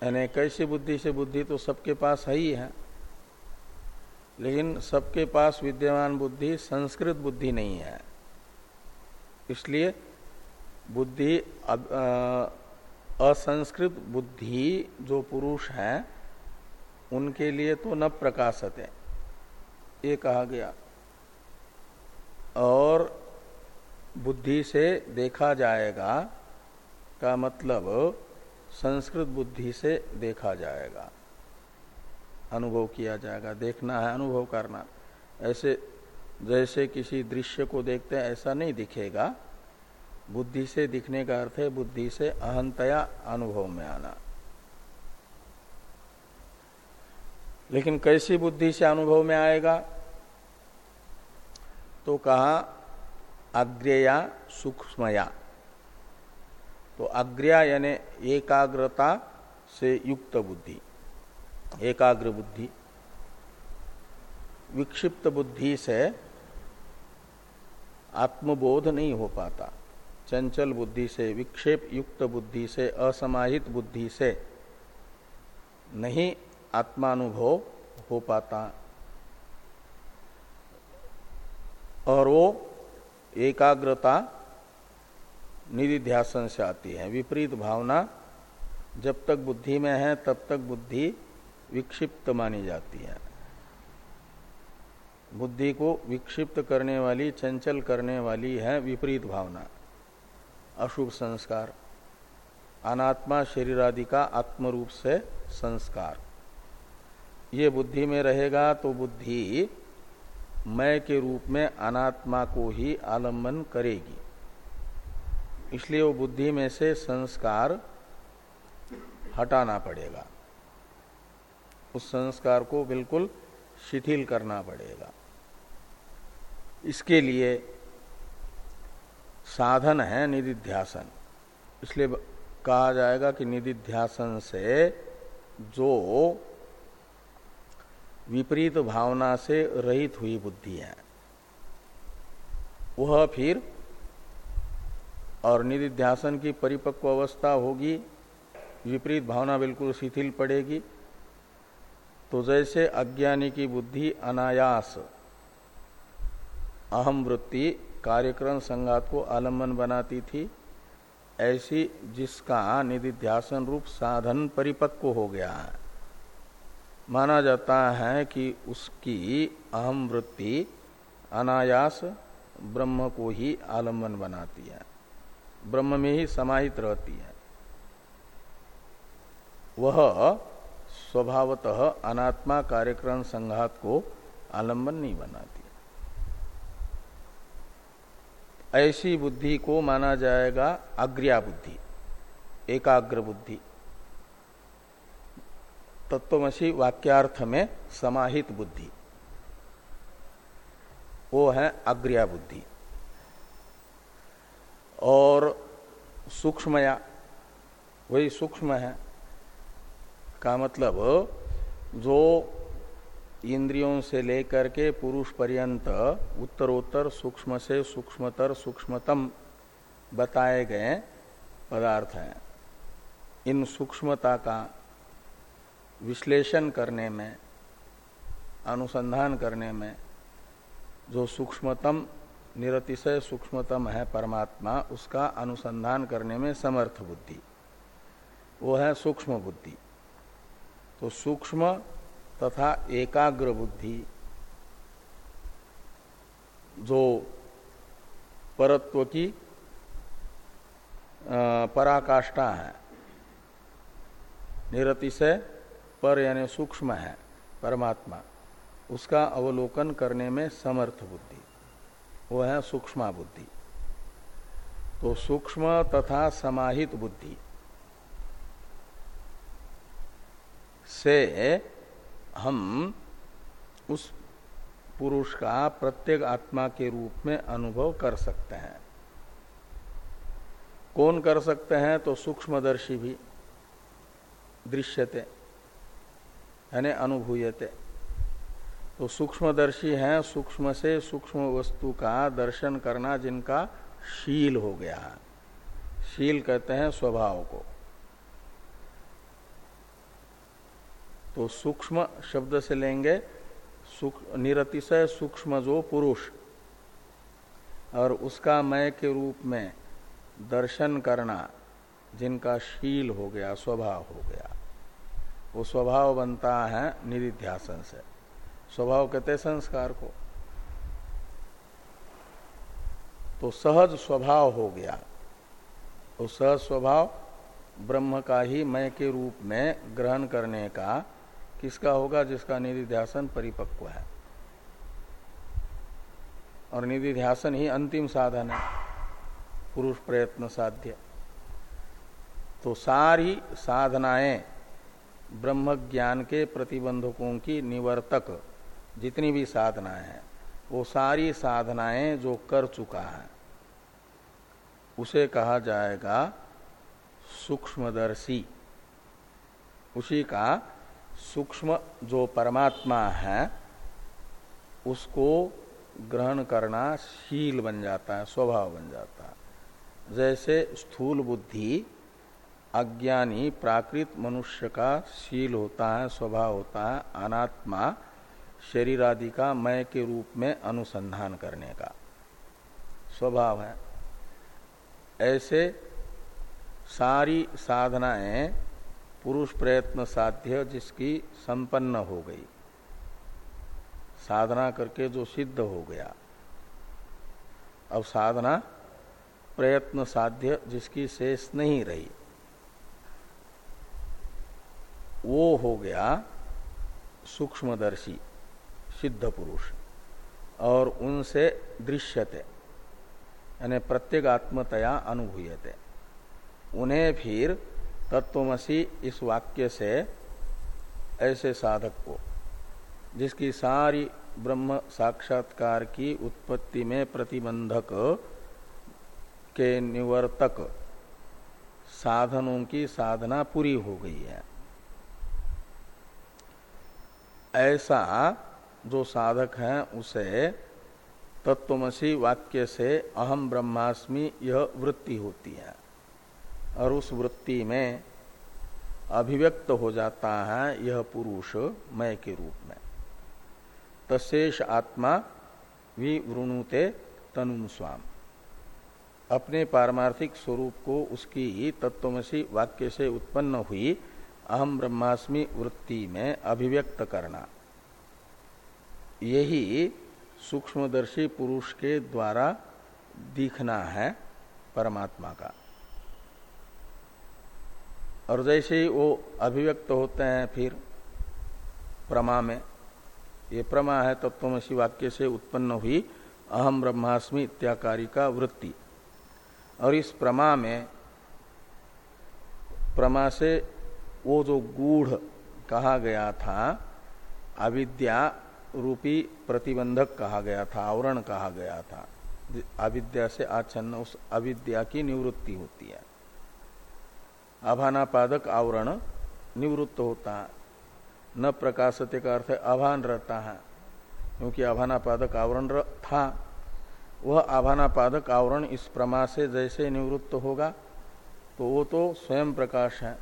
यानी कैसी बुद्धि से बुद्धि तो सबके पास है ही है। लेकिन सबके पास विद्यमान बुद्धि, संस्कृत बुद्धि नहीं है। इसलिए बुद्धि असंस्कृत बुद्धि जो पुरुष हैं, उनके लिए तो न प्रकाशत। है ये कहा गया। और बुद्धि से देखा जाएगा का मतलब संस्कृत बुद्धि से देखा जाएगा। अनुभव किया जाएगा। देखना है अनुभव करना। ऐसे, जैसे किसी दृश्य को देखते हैं, ऐसा नहीं दिखेगा। बुद्धि से दिखने का अर्थ है, बुद्धि से अहंतया अनुभव में आना। लेकिन कैसी बुद्धि से अनुभव में आएगा? तो कहा, अग्रया सूक्ष्मया। तो अग्रया यानी एकाग्रता से युक्त बुद्धि। एकाग्र बुद्धि विक्षिप्त बुद्धि से आत्मबोध नहीं हो पाता। चंचल बुद्धि से, विक्षेप युक्त बुद्धि से, असमाहित बुद्धि से नहीं आत्मानुभव हो पाता। और वो एकाग्रता निधिध्यासन से आती है। विपरीत भावना, जब तक बुद्धि में है, तब तक बुद्धि विक्षिप्त मानी जाती है। बुद्धि को विक्षिप्त करने वाली, चंचल करने वाली है विपरीत भावना। अशुभ संस्कार। अनात्मा शरीर आदि का आत्म रूप से संस्कार। ये बुद्धि में रहेगा तो बुद्धि मैं के रूप में अनात्मा को ही आलंबन करेगी। इसलिए वो बुद्धि में से संस्कार हटाना पड़ेगा। उस संस्कार को बिल्कुल शिथिल करना पड़ेगा। इसके लिए साधन है निधिध्यासन। इसलिए कहा जाएगा कि निधिध्यासन से जो विपरीत भावना से रहित हुई बुद्धि है, वह फिर और निधिध्यासन की परिपक्व अवस्था होगी, विपरीत भावना बिल्कुल शिथिल पड़ेगी। तो जैसे अज्ञानी की बुद्धि अनायास। अहम वृत्ति कार्यक्रम संगात को आलंबन बनाती थी, ऐसी जिसका निधिध्यासन रूप साधन परिपक्व हो गया। है माना जाता है कि उसकी अहम वृत्ति अनायास ब्रह्म को ही आलंबन बनाती है। ब्रह्म में ही समाहित रहती है। वह स्वभावतः अनात्मा कार्यक्रम संघात को आलंबन नहीं बनाती ऐसी बुद्धि को माना जाएगा अग्रिया बुद्धि, एकाग्र बुद्धि। तत्वमसी वाक्यार्थ में समाहित बुद्धि। वो है अग्रिया बुद्धि। और सूक्ष्मया वही सूक्ष्म है। का मतलब जो इंद्रियों से लेकर के पुरुष पर्यंत उत्तरोत्तर सूक्ष्म से सूक्ष्मतर, सूक्ष्मतम बताए गए पदार्थ हैं। इन सूक्ष्मता का विश्लेषण करने में, अनुसंधान करने में, जो सूक्ष्मतम, निरतिशय सूक्ष्मतम है परमात्मा, उसका अनुसंधान करने में समर्थ बुद्धि। वो है सूक्ष्म बुद्धि। तो सूक्ष्म तथा एकाग्र बुद्धि जो परत्व की पराकाष्ठा है। निरतिशय पर यानी सूक्ष्म है, परमात्मा। उसका अवलोकन करने में समर्थ बुद्धि। वो है सूक्ष्म बुद्धि। तो सूक्ष्म तथा समाहित बुद्धि। से हम उस पुरुष का प्रत्येक आत्मा के रूप में अनुभव कर सकते हैं। कौन कर सकते हैं तो सूक्ष्मदर्शी भी दृश्यते, यानी अनुभूयते। तो सूक्ष्मदर्शी हैं, सूक्ष्म से सूक्ष्म वस्तु का दर्शन करना जिनका शील हो गया। शील कहते हैं स्वभाव को। तो सूक्ष्म शब्द से लेंगे निरतिशय सूक्ष्म जो पुरुष। और उसका मय के रूप में दर्शन करना जिनका शील हो गया, स्वभाव हो गया, वो स्वभाव बनता है निधिध्यासन से। स्वभाव कहते संस्कार को। तो सहज स्वभाव हो गया। तो सहज स्वभाव ब्रह्म का ही मय के रूप में ग्रहण करने का किसका होगा जिसका निधि ध्यासन परिपक्व है? और निधि ध्यासन ही अंतिम साधन है। पुरुष प्रयत्न साध्य। तो सारी साधनाएँ ब्रह्म ज्ञान के प्रतिबंधकों की निवर्तक जितनी भी साधनाएँ हैं, वो सारी साधनाएँ जो कर चुका है, उसे कहा जाएगा सूक्ष्मदर्शी। उसी का सूक्ष्म जो परमात्मा है, उसको ग्रहण करना शील बन जाता है, स्वभाव बन जाता है। जैसे स्थूल बुद्धि अज्ञानी प्राकृत मनुष्य का शील होता है, स्वभाव होता है, अनात्मा शरीर आदि का मय के रूप में अनुसंधान करने का स्वभाव है। ऐसे सारी साधनाएँ पुरुष प्रयत्न साध्य जिसकी संपन्न हो गई। साधना करके जो सिद्ध हो गया। अब साधना प्रयत्न साध्य जिसकी शेष नहीं रही। वो हो गया सूक्ष्मदर्शी, सिद्ध पुरुष, और उनसे दृश्यते, यानी प्रत्येक आत्मतया अनुभूयते। उन्हें फिर तत्वमसी इस वाक्य से ऐसे साधक को, जिसकी सारी ब्रह्म साक्षात्कार की उत्पत्ति में प्रतिबंधक के निवर्तक साधनों की साधना पूरी हो गई है। ऐसा जो साधक है, उसे तत्वमसी वाक्य से अहम ब्रह्मास्मि यह वृत्ति होती है। और उस वृत्ति में अभिव्यक्त हो जाता है यह पुरुष मय के रूप में। तशेष आत्मा विवृणुते तनु स्वाम। अपने पारमार्थिक स्वरूप को उसकी तत्वमसी वाक्य से उत्पन्न हुई अहम ब्रह्मास्मि वृत्ति में अभिव्यक्त करना। यही सूक्ष्मदर्शी पुरुष के द्वारा दिखना है परमात्मा का। और जैसे ही वो अभिव्यक्त होते हैं फिर प्रमा में, ये प्रमा है तत्वमसी वाक्य से उत्पन्न हुई अहम ब्रह्मास्मि इत्याकारी का वृत्ति। और इस प्रमा में, प्रमा से वो जो गूढ़ कहा गया था, अविद्या रूपी प्रतिबंधक कहा गया था, आवरण कहा गया था। अविद्या से आच्छन्न, उस अविद्या की निवृत्ति होती है। आभानापादक आवरण निवृत्त होता है। न प्रकाशते का अर्थ आभान रहता है, क्योंकि आभानापादक आवरण था। वह आभानापादक आवरण इस प्रमा से जैसे निवृत्त होगा तो वो तो स्वयं प्रकाश है।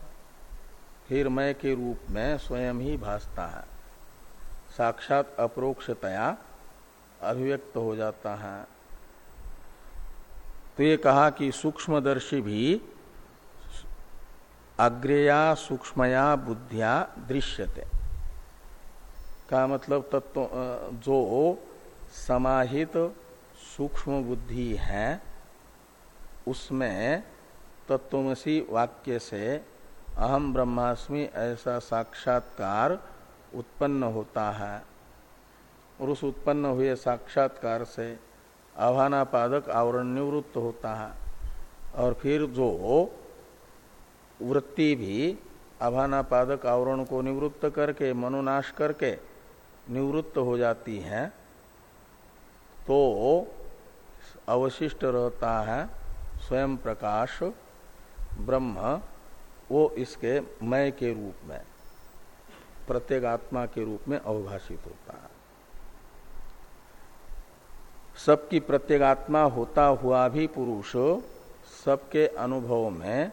फिर मय के रूप में स्वयं ही भासता है। साक्षात अप्रोक्षतया अभिव्यक्त हो जाता है। तो ये कहा कि सूक्ष्मदर्शी भी अग्रेया, सूक्ष्मया, बुद्धिया दृश्यते। का मतलब तत्व जो समाहित सूक्ष्म बुद्धि है, उसमें तत्वमसी वाक्य से अहम ब्रह्मास्मि ऐसा साक्षात्कार उत्पन्न होता है। और उस उत्पन्न हुए साक्षात्कार से आभानापादक आवरण निवृत्त होता है। और फिर जो वृत्ति भी आभानापादक आवरण को निवृत्त करके, मनोनाश करके निवृत्त हो जाती है तो अवशिष्ट रहता है स्वयं प्रकाश, ब्रह्म, वो इसके मय के रूप में, प्रत्येक आत्मा के रूप में अवभाषित होता है। सबकी प्रत्येगात्मा होता हुआ भी पुरुष सबके अनुभव में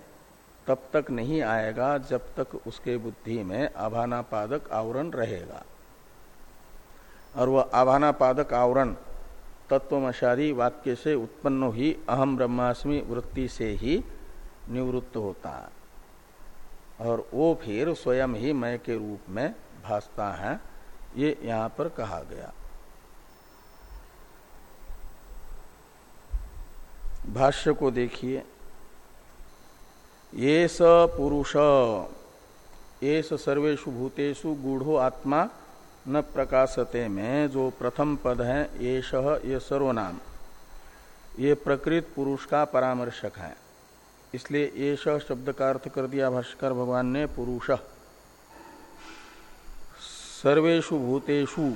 तब तक नहीं आएगा जब तक उसके बुद्धि में आभानापादक आवरण रहेगा। और वह आभानापादक आवरण तत्वमशारी वाक्य से उत्पन्न हुई अहम ब्रह्मास्मि वृत्ति से ही निवृत्त होता। है और वो फिर स्वयं ही मय के रूप में भासता है, ये यहाँ पर कहा गया। भाष्य को देखिए। ये स पुरुष ये सर्वेशु भूतेषु गूढ़ो आत्मा न प्रकाशते में, जो प्रथम पद है ये ये सर्वनाम। ये प्रकृत पुरुष का परामर्शक है। इसलिए ये शब्द का अर्थ कर दिया भाष्कर भगवान ने, पुरुष। सर्वेशु भूतेषु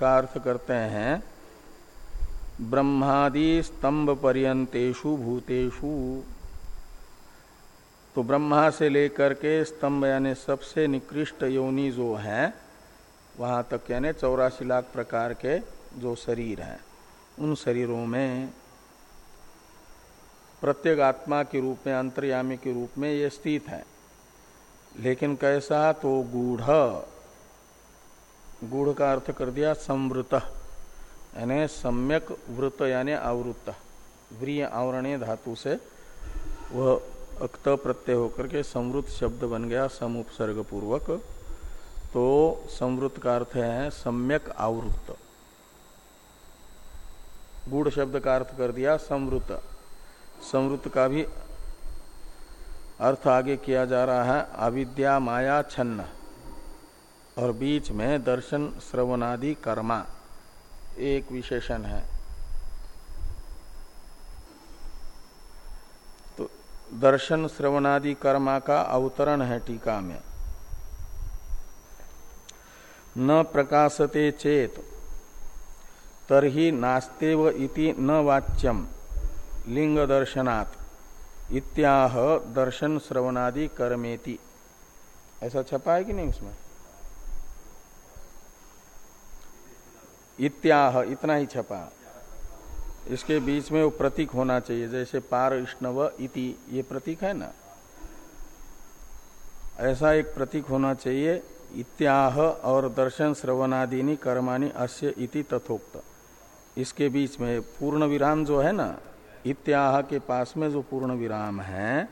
का अर्थ करते हैं, ब्रह्मादि स्तंभ पर्यंतेषु भूतेषु। तो ब्रह्मा से लेकर के स्तंभ यानी सबसे निकृष्ट योनि जो है, वहाँ तक यानी चौरासी लाख प्रकार के जो शरीर हैं, उन शरीरों में प्रत्येक आत्मा के रूप में, अंतर्यामी के रूप में ये स्थित है। लेकिन कैसा तो गूढ़ गूढ़ का अर्थ कर दिया संवृत यानी सम्यक वृत यानी आवृत व्रीय आवरणीय धातु से वह अक्त प्रत्यय होकर के संवृत शब्द बन गया सम उपसर्ग पूर्वक तो संवृत का अर्थ है सम्यक आवृत्त। गुड़ शब्द का अर्थ कर दिया संवृत। संवृत का भी अर्थ आगे किया जा रहा है अविद्या माया छन्न। और बीच में दर्शन श्रवणादि कर्मा। एक विशेषण है। दर्शन श्रवणादि कर्मा का अवतरण है टीका में। न प्रकाशते चेत, तरही नास्तेव इति न वाच्यम, लिंग दर्शनात्, इत्याह दर्शन श्रवणादि कर्मेति। ऐसा छपा है कि नहीं उसमें? इत्याह, इतना ही छपा। इसके बीच में वो प्रतीक होना चाहिए, जैसे पार इष्णव इति, ये प्रतीक है ना? ऐसा एक प्रतीक होना चाहिए, इत्याह और दर्शन श्रवणादिनी कर्माणी अस्य इति तथोक्त। इसके बीच में पूर्ण विराम जो है ना, इत्याह के पास में जो पूर्ण विराम है,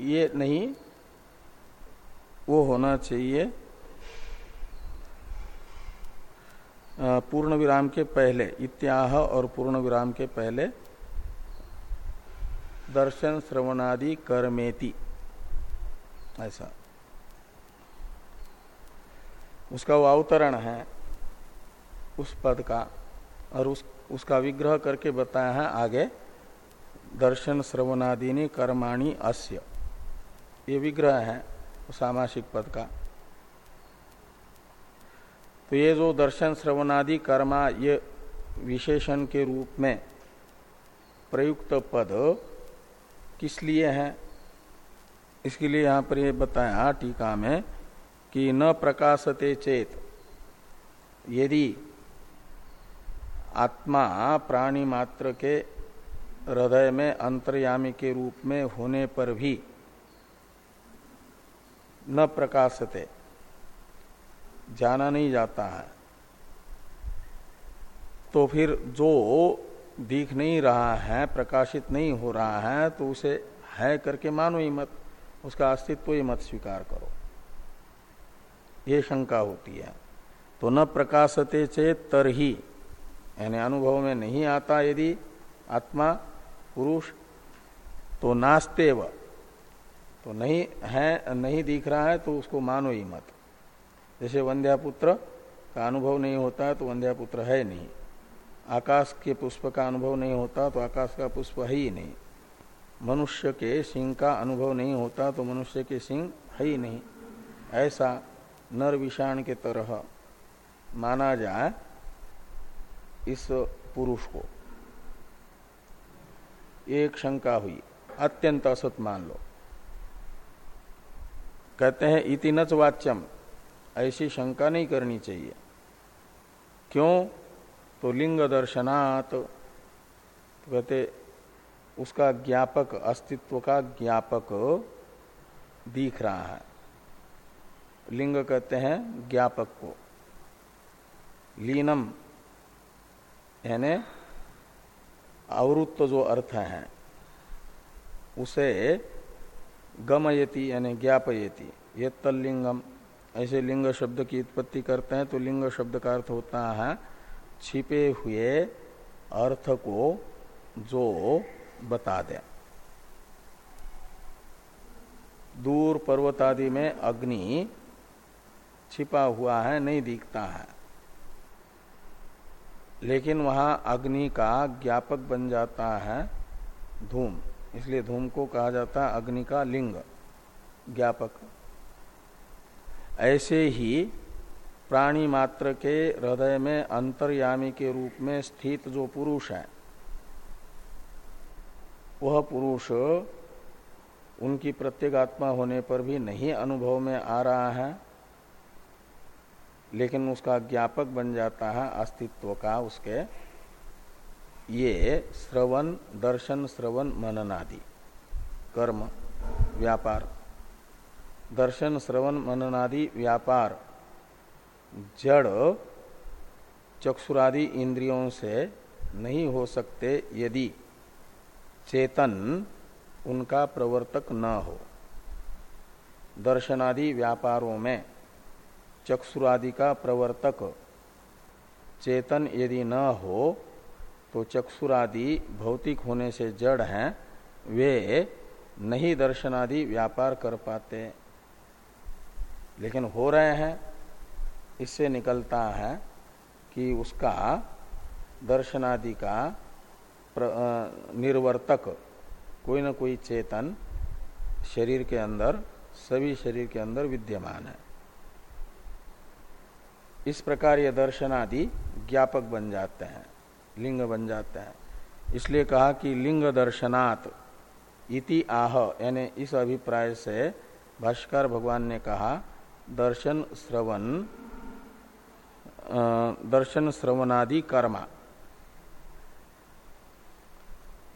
ये नहीं, वो होना चाहिए पूर्ण विराम के पहले, इत्याह और पूर्ण विराम के पहले, दर्शन श्रवणादि कर्मेति। ऐसा। उसका वो अवतरण है, उस पद का, और उस, उसका विग्रह करके बताया है आगे, दर्शन श्रवणादिनी कर्माणी अस्य। ये विग्रह है, सामासिक पद का। तो ये जो दर्शन श्रवणादि कर्मा ये विशेषण के रूप में प्रयुक्त पद किस लिए है? इसके लिए यहाँ पर ये बताया टीका में कि न प्रकाशते चेत। यदि आत्मा प्राणी मात्र के हृदय में अंतर्यामी के रूप में होने पर भी न प्रकाशते जाना नहीं जाता है। तो फिर जो दिख नहीं रहा है, प्रकाशित नहीं हो रहा है तो उसे है करके मानो ही मत, उसका अस्तित्व ही मत स्वीकार करो। ये शंका होती है। तो न प्रकाशते चेत तर ही यानी अनुभव में नहीं आता यदि आत्मा पुरुष तो नास्ते व तो नहीं है, नहीं दिख रहा है तो उसको मानो ही मत। जैसे वंध्यापुत्र का अनुभव नहीं होता है तो वंध्यापुत्र है नहीं। आकाश के पुष्प का अनुभव नहीं होता तो आकाश का पुष्प है ही नहीं। मनुष्य के सिंह का अनुभव नहीं होता तो मनुष्य के सिंह है ही नहीं। ऐसा नर विषाण के तरह माना जाए इस पुरुष को। एक शंका हुई, अत्यंत असत मान लो। कहते हैं, इति नच वाच्यम। ऐसी शंका नहीं करनी चाहिए। क्यों? तो लिंग दर्शनात् तो कहते, उसका ज्ञापक, अस्तित्व का ज्ञापक दिख रहा है। लिंग कहते हैं ज्ञापक को। लीनम, यानी आवृत्त जो अर्थ है, उसे गमयति, यानी ज्ञापयति। ये तल्लिंगम ऐसे लिंग शब्द की उत्पत्ति करते हैं तो लिंग शब्द का अर्थ होता है छिपे हुए अर्थ को जो बता दे। दूर पर्वत आदि में अग्नि छिपा हुआ है, नहीं दिखता है। लेकिन वहाँ अग्नि का ज्ञापक बन जाता है धूम। इसलिए धूम को कहा जाता है अग्नि का लिंग ज्ञापक। ऐसे ही प्राणी मात्र के हृदय में अंतर्यामी के रूप में स्थित जो पुरुष है, वह पुरुष उनकी प्रत्येगात्मा होने पर भी नहीं अनुभव में आ रहा है, लेकिन उसका ज्ञापक बन जाता है अस्तित्व का उसके ये श्रवण, दर्शन, श्रवण मनन आदि कर्म, व्यापार। दर्शन, श्रवण मननादि व्यापार, जड़, चक्षुरादि इंद्रियों से नहीं हो सकते यदि चेतन उनका प्रवर्तक न हो। दर्शनादि व्यापारों में चक्षुरादि का प्रवर्तक चेतन यदि न हो तो चक्षुरादि भौतिक होने से जड़ हैं, वे नहीं दर्शनादि व्यापार कर पाते लेकिन हो रहे हैं, इससे निकलता है कि उसका दर्शनादि का निर्वर्तक कोई न कोई चेतन शरीर के अंदर, सभी शरीर के अंदर विद्यमान है। इस प्रकार ये दर्शन आदि ज्ञापक बन जाते हैं, लिंग बन जाते हैं। इसलिए कहा कि लिंग दर्शनात् इति आह, यानी इस अभिप्राय से भाष्कर भगवान ने कहा दर्शन श्रवण दर्शन श्रवणादि कर्मा।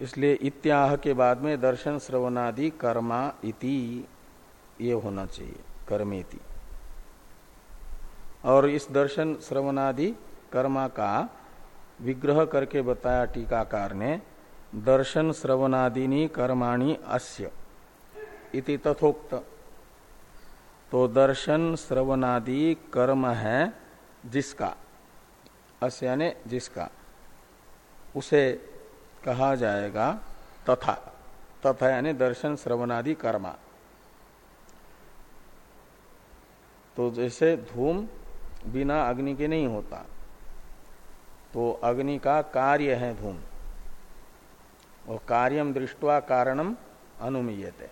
इसलिए इत्याह के बाद में दर्शन श्रवणादि कर्मा इति, ये होना चाहिए, कर्मेति। और इस दर्शन श्रवणादि कर्मा का विग्रह करके बताया टीकाकार ने, दर्शन श्रवणादिनी कर्माणी अस्य, इति तथोक्त। तो दर्शन श्रवणादि कर्म है जिसका, अस यानी जिसका, उसे कहा जाएगा तथा तथा यानी दर्शन श्रवणादि कर्मा। तो जैसे धूम बिना अग्नि के नहीं होता तो अग्नि का कार्य है धूम, और कार्यम दृष्टवा कारणम अनुमीयते।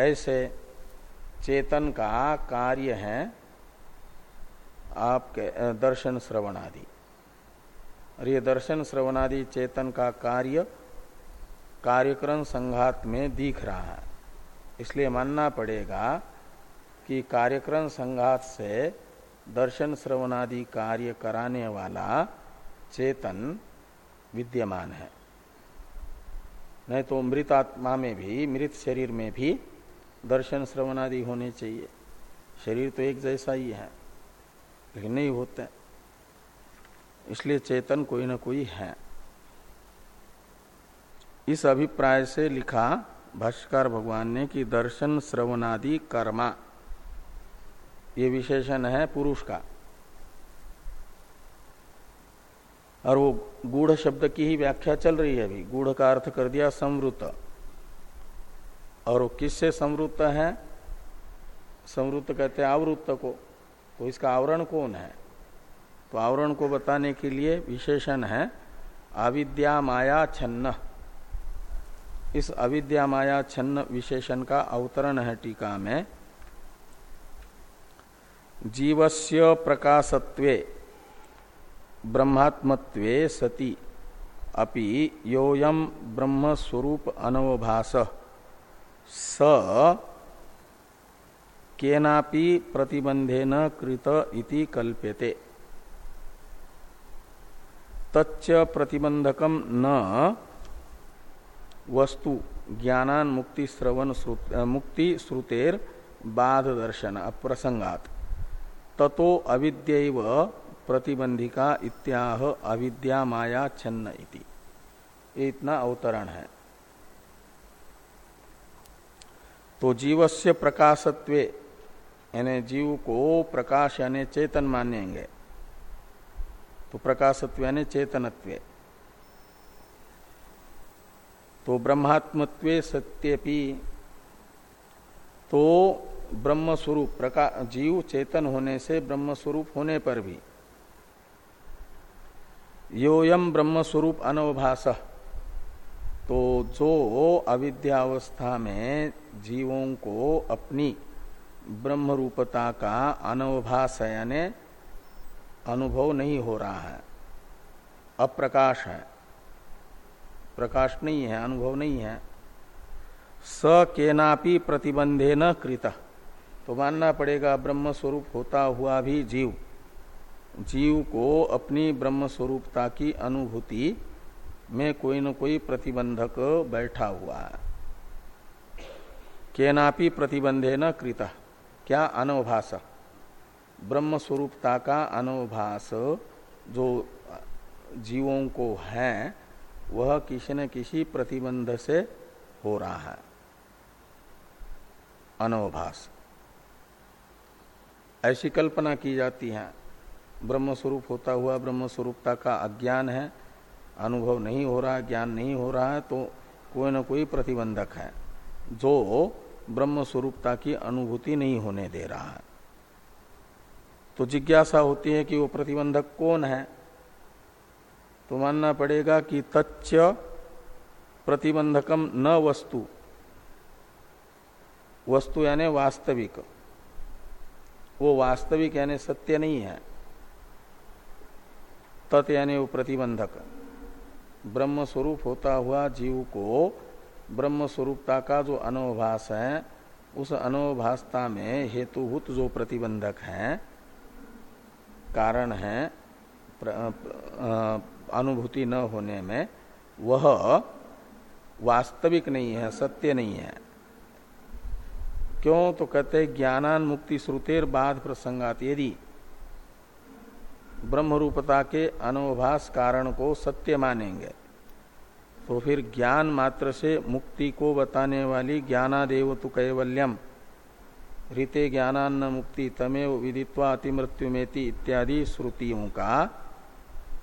ऐसे चेतन का कार्य है? आपके दर्शन श्रवण आदि और ये दर्शन श्रवण आदि चेतन का कार्य कार्यक्रम संघात में दिख रहा है। इसलिए मानना पड़ेगा कि कार्यक्रम संघात से दर्शन श्रवणादि कार्य कराने वाला चेतन विद्यमान है। नहीं तो मृत आत्मा में भी, मृत शरीर में भी दर्शन श्रवणादि होने चाहिए। शरीर तो एक जैसा ही है, लेकिन नहीं होते। इसलिए चेतन कोई ना कोई है। इस अभिप्राय से लिखा भाष्कर भगवान ने कि दर्शन श्रवणादि कर्मा, ये विशेषण है पुरुष का। और वो गूढ़ शब्द की ही व्याख्या चल रही है अभी। गूढ़ का अर्थ कर दिया संवृत और वो किससे संवृत है? संवृत कहते हैं आवृत्त को। तो इसका आवरण कौन है? तो आवरण को बताने के लिए विशेषण है, अविद्या माया छन्न। इस अविद्या माया छन्न विशेषण का अवतरण है टीका में। जीवस्य प्रकाशत्वे, ब्रह्मात्मत्वे सति, अपि योयम ब्रह्म स्वरूप अनवभास। स केनापि प्रतिबंधेन कृत इति कल्प्यते। तच्च प्रतिबंधकम न वस्तु ज्ञानान मुक्ति श्रवण मुक्ति श्रुतेर बाध दर्शन अप्रसंगात ततो अविद्यव प्रतिबंधिका इत्याह अविद्या माया छन्न इति। इतना अवतरण है। तो जीवस्य प्रकाशत्वे, यानी जीव को प्रकाश यानी चेतन मानेंगे। तो प्रकाशत्व यानी चेतनत्व। तो ब्रह्मात्मत्व सत्यपि तो ब्रह्म स्वरूप प्रकाश जीव चेतन होने से ब्रह्म स्वरूप होने पर भी। योयम ब्रह्म स्वरूप अनवभाष तो जो अविद्यावस्था में जीवों को अपनी ब्रह्म रूपता का अनवभास है यानी अनुभव नहीं हो रहा है। अप्रकाश है। प्रकाश नहीं है, अनुभव नहीं है। स केनापि प्रतिबंधे न कृत। तो मानना पड़ेगा ब्रह्म स्वरूप होता हुआ भी जीव जीव को अपनी ब्रह्म स्वरूपता की अनुभूति में कोई न कोई प्रतिबंधक बैठा हुआ है। केनापि प्रतिबंधे न कृता। क्या अनवभास? ब्रह्म स्वरूपता का अनवभास जो जीवों को है, वह किसी न किसी प्रतिबंध से हो रहा है। अनवभास। ऐसी कल्पना की जाती है। ब्रह्म स्वरूप होता हुआ ब्रह्म स्वरूपता का अज्ञान है। अनुभव नहीं हो रहा, ज्ञान नहीं हो रहा है तो कोई ना कोई प्रतिबंधक है। जो ब्रह्म स्वरूपता की अनुभूति नहीं होने दे रहा है। तो जिज्ञासा होती है कि वो प्रतिबंधक कौन है? तो मानना पड़ेगा कि तच्च प्रतिबंधकम न वस्तु। वस्तु यानी वास्तविक। वो वास्तविक यानी सत्य नहीं है। तत् यानी वो प्रतिबंधक। ब्रह्म स्वरूप होता हुआ जीव को ब्रह्म स्वरूपता का जो अनोभास है, उस अनोभासता में हेतुभूत जो प्रतिबंधक है, कारण है अनुभूति न होने में, वह वास्तविक नहीं है, सत्य नहीं है। क्यों? तो कहते ज्ञानान मुक्ति श्रुतेर बाध प्रसंगात। यदि ब्रह्म रूपता के अनोभास कारण को सत्य मानेंगे तो फिर ज्ञान मात्र से मुक्ति को बताने वाली ज्ञानादेव तु कैवल्यम। रीते ज्ञानान्न मुक्ति तमेव विदित्वा अतिमृत्यु में इत्यादि श्रुतियों का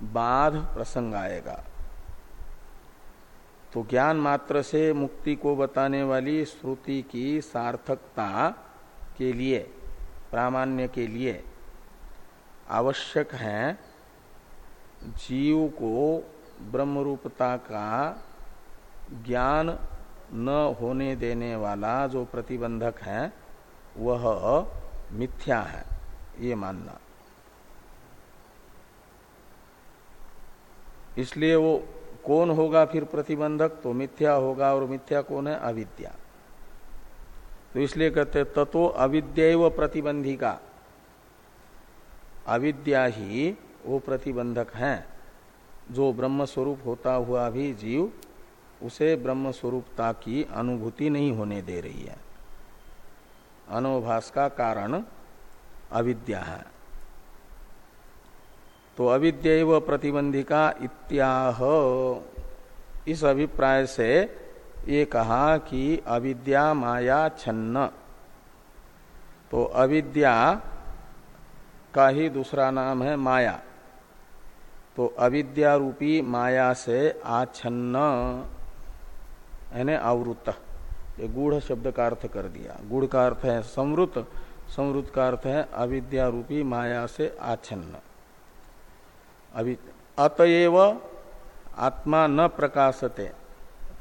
बाध प्रसंग आएगा। तो ज्ञान मात्र से मुक्ति को बताने वाली श्रुति की सार्थकता के लिए, प्रामाण्य के लिए आवश्यक है जीव को ब्रह्म रूपता का ज्ञान न होने देने वाला जो प्रतिबंधक है, वह मिथ्या है, ये मानना। इसलिए वो कौन होगा फिर प्रतिबंधक? तो मिथ्या होगा, और मिथ्या कौन है? अविद्या। तो इसलिए कहते ततो अविद्या प्रतिबंधिका। अविद्या ही वो प्रतिबंधक है। जो ब्रह्म स्वरूप होता हुआ भी जीव, उसे ब्रह्म स्वरूपता की अनुभूति नहीं होने दे रही है। अनोभास का कारण अविद्या है। तो अविद्य प्रतिबंधिका इत्याह। इस अभिप्राय से ये कहा कि अविद्या माया छन्न। तो अविद्या का ही दूसरा नाम है माया। तो अविद्या रूपी माया से आच्छन्न, यानी आवृत ये गूढ़ शब्द का अर्थ कर दिया। गुड़ का अर्थ है संवृत संवृत का अर्थ है अविद्या रूपी माया से आच्छन्न। अभी अतएव आत्मा न प्रकाशते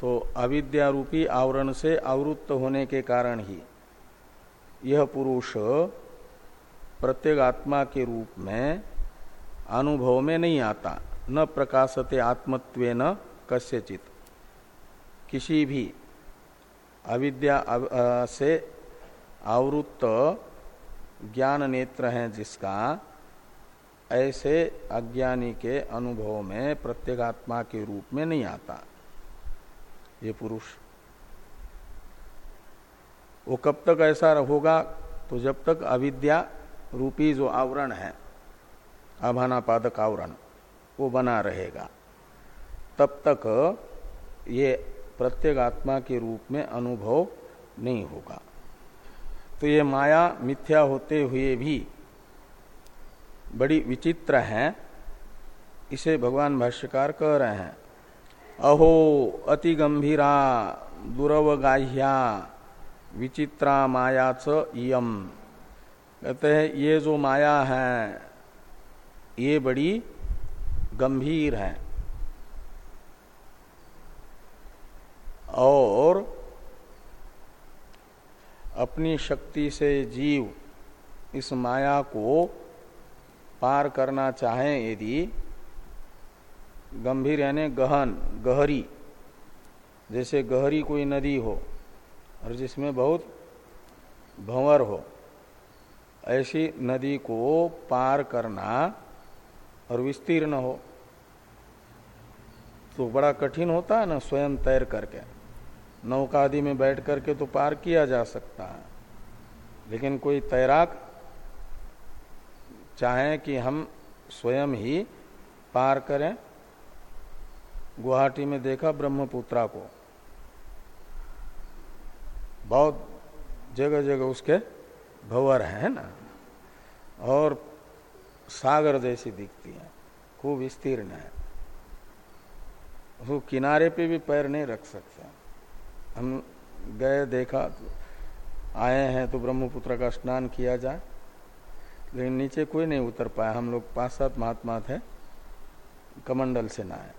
तो अविद्या रूपी आवरण से आवृत्त होने के कारण ही यह पुरुष प्रत्येक आत्मा के रूप में अनुभव में नहीं आता न प्रकाशते आत्मत्व न कस्यचित किसी भी अविद्या से आवृत्त ज्ञान नेत्र है जिसका ऐसे अज्ञानी के अनुभव में प्रत्येगात्मा के रूप में नहीं आता। ये पुरुष। वो कब तक ऐसा होगा? तो जब तक अविद्या रूपी जो आवरण है आभानापादक आवरण वो बना रहेगा। तब तक ये प्रत्येक आत्मा के रूप में अनुभव नहीं होगा। तो ये माया मिथ्या होते हुए भी बड़ी विचित्र है। इसे भगवान भाष्यकार कह रहे हैं। अहो, अति गंभीरा, दुरवगाह्या, विचित्रा माया च इम कहते हैं, ये जो माया है ये बड़ी गंभीर है। और अपनी शक्ति से जीव इस माया को पार करना चाहे यदि, गंभीर यानी गहन, गहरी, जैसे गहरी कोई नदी हो और जिसमें बहुत भंवर हो, ऐसी नदी को पार करना और विस्तीर्ण हो। तो बड़ा कठिन होता है ना, स्वयं तैर करके। नौका आदि में बैठ करके तो पार किया जा सकता है। लेकिन कोई तैराक चाहे कि हम स्वयं ही पार करें, गुवाहाटी में देखा ब्रह्मपुत्रा को। बहुत जगह जगह उसके भवर है ना। और सागर जैसी दिखती है। खूब विस्तीर्ण है। वो किनारे पे भी पैर नहीं रख सकते। हम गए, देखा तो आए हैं तो ब्रह्मपुत्र का स्नान किया जाए। लेकिन नीचे कोई नहीं उतर पाया। हम लोग पाँच सात महात्मा थे, कमंडल से नहाए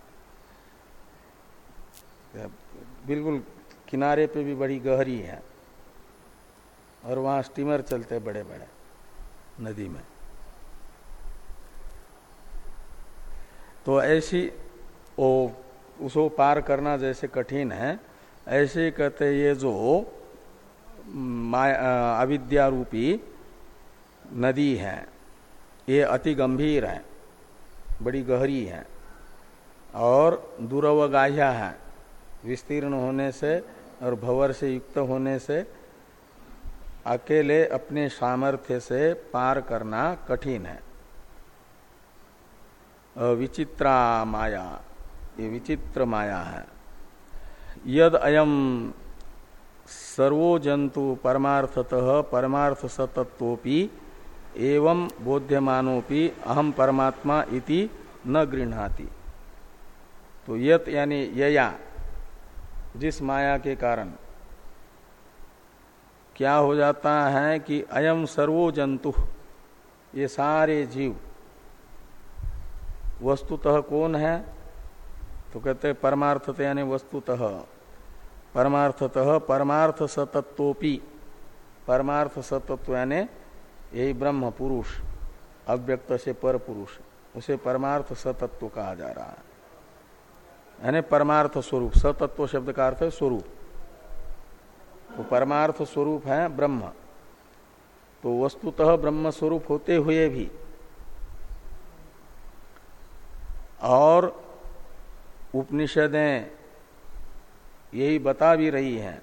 बिल्कुल किनारे पे भी बड़ी गहरी है। और वहाँ स्टीमर चलते बड़े बड़े नदी में। तो ऐसी ओ, उसको पार करना जैसे कठिन है, ऐसे कहते ये जो अविद्या रूपी नदी है, ये अति गंभीर है, बड़ी गहरी है, और दुरवगाह्या है, विस्तीर्ण होने से और भवर से युक्त होने से अकेले अपने सामर्थ्य से पार करना कठिन है। विचित्रा माया, ये विचित्र माया है। यद अयम सर्वो जंतु परमार्थतः, परमार्थ सतत्वपि, एवं बोध्यमानोपि अहम परमात्मा इति न गृहती तो यत यानी यया, जिस माया के कारण क्या हो जाता है कि अयम सर्वो जंतु, ये सारे जीव वस्तुतः कौन है? तो कहते परमार्थत, यानी वस्तुतः। परमार्थतः परमार्थ सतत्वपि परमार्थ सतत्व यानी यही ब्रह्म पुरुष, अव्यक्त से पर पुरुष। उसे परमार्थ सतत्व कहा जा रहा है। यानी परमार्थ स्वरूप, सतत्व शब्द का अर्थ है स्वरूप। तो परमार्थ स्वरूप है ब्रह्म। तो वस्तुतः ब्रह्म स्वरूप होते हुए भी और उपनिषदें यही बता भी रही हैं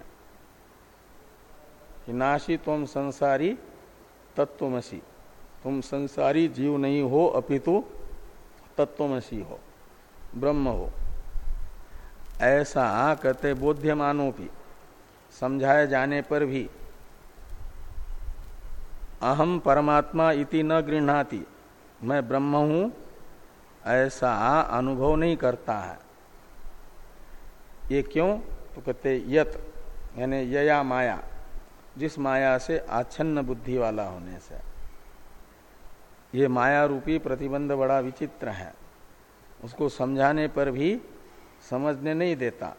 कि नाशी तुम संसारी तत्वमसी। तुम संसारी जीव नहीं हो, अपितु तत्वमसी हो, ब्रह्म हो। ऐसा कहते बोध्यमानों की, समझाए जाने पर भी अहम परमात्मा इति न गृहणाति, मैं ब्रह्म हूँ ऐसा अनुभव नहीं करता है। ये क्यों? तो कहते, यत, यानी यया माया, जिस माया से आच्छन्न बुद्धि वाला होने से। ये माया रूपी प्रतिबंध बड़ा विचित्र है। उसको समझाने पर भी समझने नहीं देता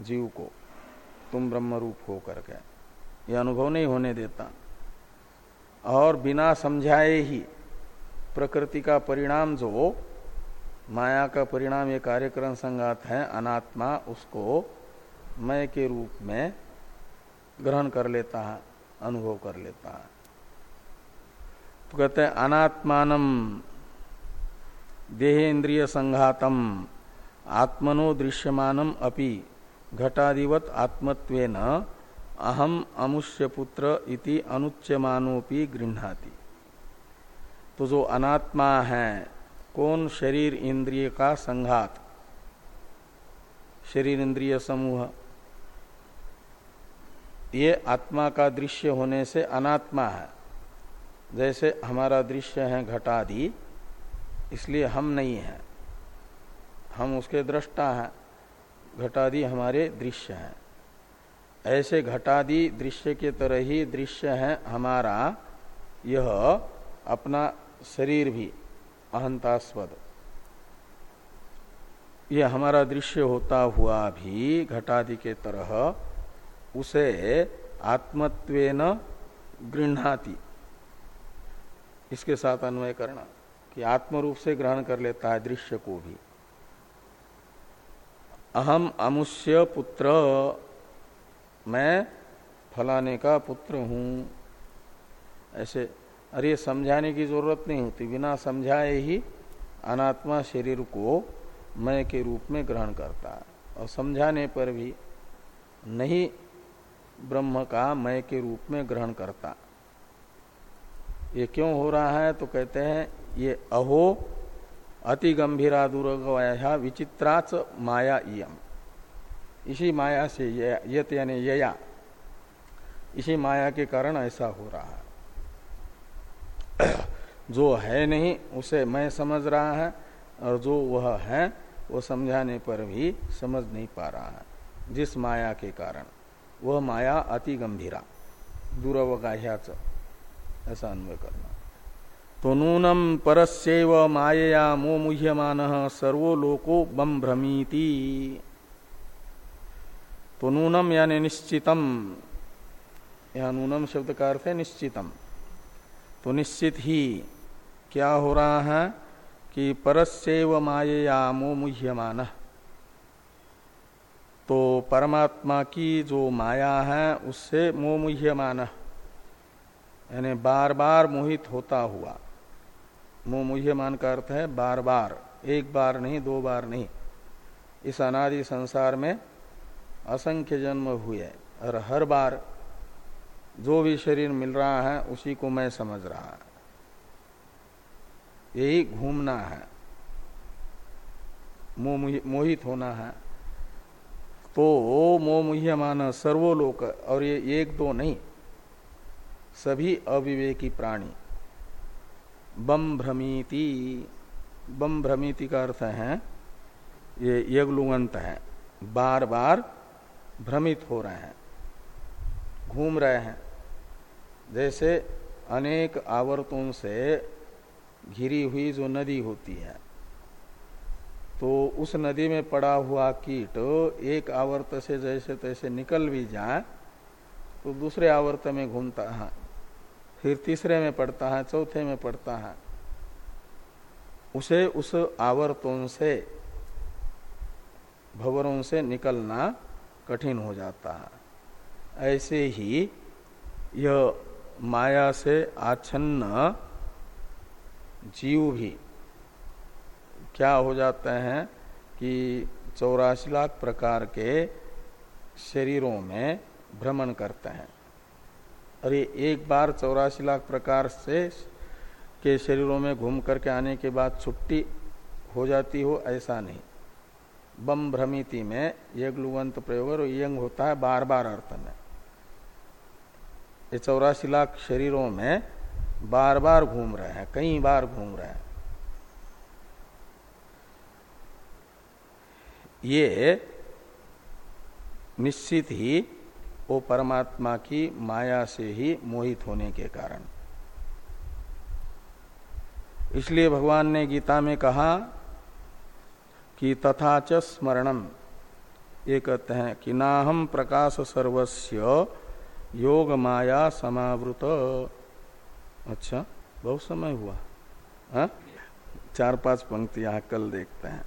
जीव को। तुम ब्रह्म रूप हो करके यह अनुभव नहीं होने देता। और बिना समझाए ही प्रकृति का परिणाम जो माया का परिणाम ये कार्यक्रम संगात है, अनात्मा, उसको मय के रूप में ग्रहण कर लेता है, अनुभव कर लेता है। तो कहते हैं अनात्मान देह इंद्रिय संघातम, आत्मनो दृश्यमानम अपि, घटादिवत आत्मत्वेन, अहम अमुष्य पुत्र इति अनुच्यमानोपि गृहती तो जो अनात्मा है, कौन शरीर इंद्रिय का संघात? शरीर इंद्रिय समूह। ये आत्मा का दृश्य होने से अनात्मा है। जैसे हमारा दृश्य है घटादि, इसलिए हम नहीं है। हम उसके दृष्टा हैं। घटादि हमारे दृश्य हैं। ऐसे घटादि दृश्य के तरह ही दृश्य है हमारा। यह अपना शरीर भी अहंतास्पद। यह हमारा दृश्य होता हुआ भी घटादि के तरह उसे आत्मत्वेन गृहणाति। इसके साथ अन्वय करना कि आत्म रूप से ग्रहण कर लेता है दृश्य को भी। अहम अमुष्य पुत्र, मैं फलाने का पुत्र हूँ। ऐसे अरे समझाने की ज़रूरत नहीं होती। बिना समझाए ही अनात्मा शरीर को मैं के रूप में ग्रहण करता है। और समझाने पर भी नहीं ब्रह्म का मैं के रूप में ग्रहण करता। ये क्यों हो रहा है? तो कहते हैं, ये अहो अति गंभीरा दुर्गया विचित्राच माया इम इसी माया से यत यानी यया। इसी माया के कारण ऐसा हो रहा है। जो है नहीं, उसे मैं समझ रहा है, और जो वह है, वो समझाने पर भी समझ नहीं पा रहा है, जिस माया के कारण। वह माया अति गंभीरा। दूरवगाह्याच। ऐसा अन्वय करना। तो नूनम परस्यव मायया मो मुह्यमान सर्वो लोको बम भ्रमीति। तो नूनम यानी निश्चितम। यह नूनम शब्द का अर्थ है निश्चितम। तो निश्चित ही क्या हो रहा है कि परस्यव मायया मो मुह्यमान। तो परमात्मा की जो माया है, उससे मोमुह्यमान यानी बार बार मोहित होता हुआ। मोह मुह्यमान का अर्थ है बार बार एक बार नहीं, दो बार नहीं। इस अनादि संसार में असंख्य जन्म हुए, और हर बार जो भी शरीर मिल रहा है, उसी को मैं समझ रहा है। यही घूमना है। मोहित होना है। तो मोह मुह्यमान सर्वोलोक और ये एक दो नहीं, सभी अविवेकी प्राणी। बम भ्रमिति। बम भ्रमिति का अर्थ है, ये यगलुगंत है। बार बार भ्रमित हो रहे हैं, घूम रहे हैं। जैसे अनेक आवर्तों से घिरी हुई जो नदी होती है तो उस नदी में पड़ा हुआ कीट एक आवर्त से जैसे तैसे निकल भी जाए तो दूसरे आवर्त में घूमता है, फिर तीसरे में पड़ता है, चौथे में पड़ता है। उसे उस आवर्तों से, भवरों से निकलना कठिन हो जाता है। ऐसे ही यह माया से आच्छन्न जीव भी क्या हो जाते हैं कि चौरासी लाख प्रकार के शरीरों में भ्रमण करते हैं। अरे एक बार चौरासी लाख प्रकार से के शरीरों में घूम करके आने के बाद छुट्टी हो जाती हो, ऐसा नहीं। बम भ्रमिति में यज्ञुवंत प्रयोग और यंग होता है बार बार अर्थ में। ये चौरासी लाख शरीरों में बार बार घूम रहे हैं, कई बार घूम रहे हैं। ये निश्चित ही वो परमात्मा की माया से ही मोहित होने के कारण। इसलिए भगवान ने गीता में कहा कि तथा स्मरणम। ये कहते हैं कि ना हम प्रकाश सर्वस्य योग माया समावृत। अच्छा बहुत समय हुआ। हा? चार पाँच पंक्ति यहाँ कल देखते हैं।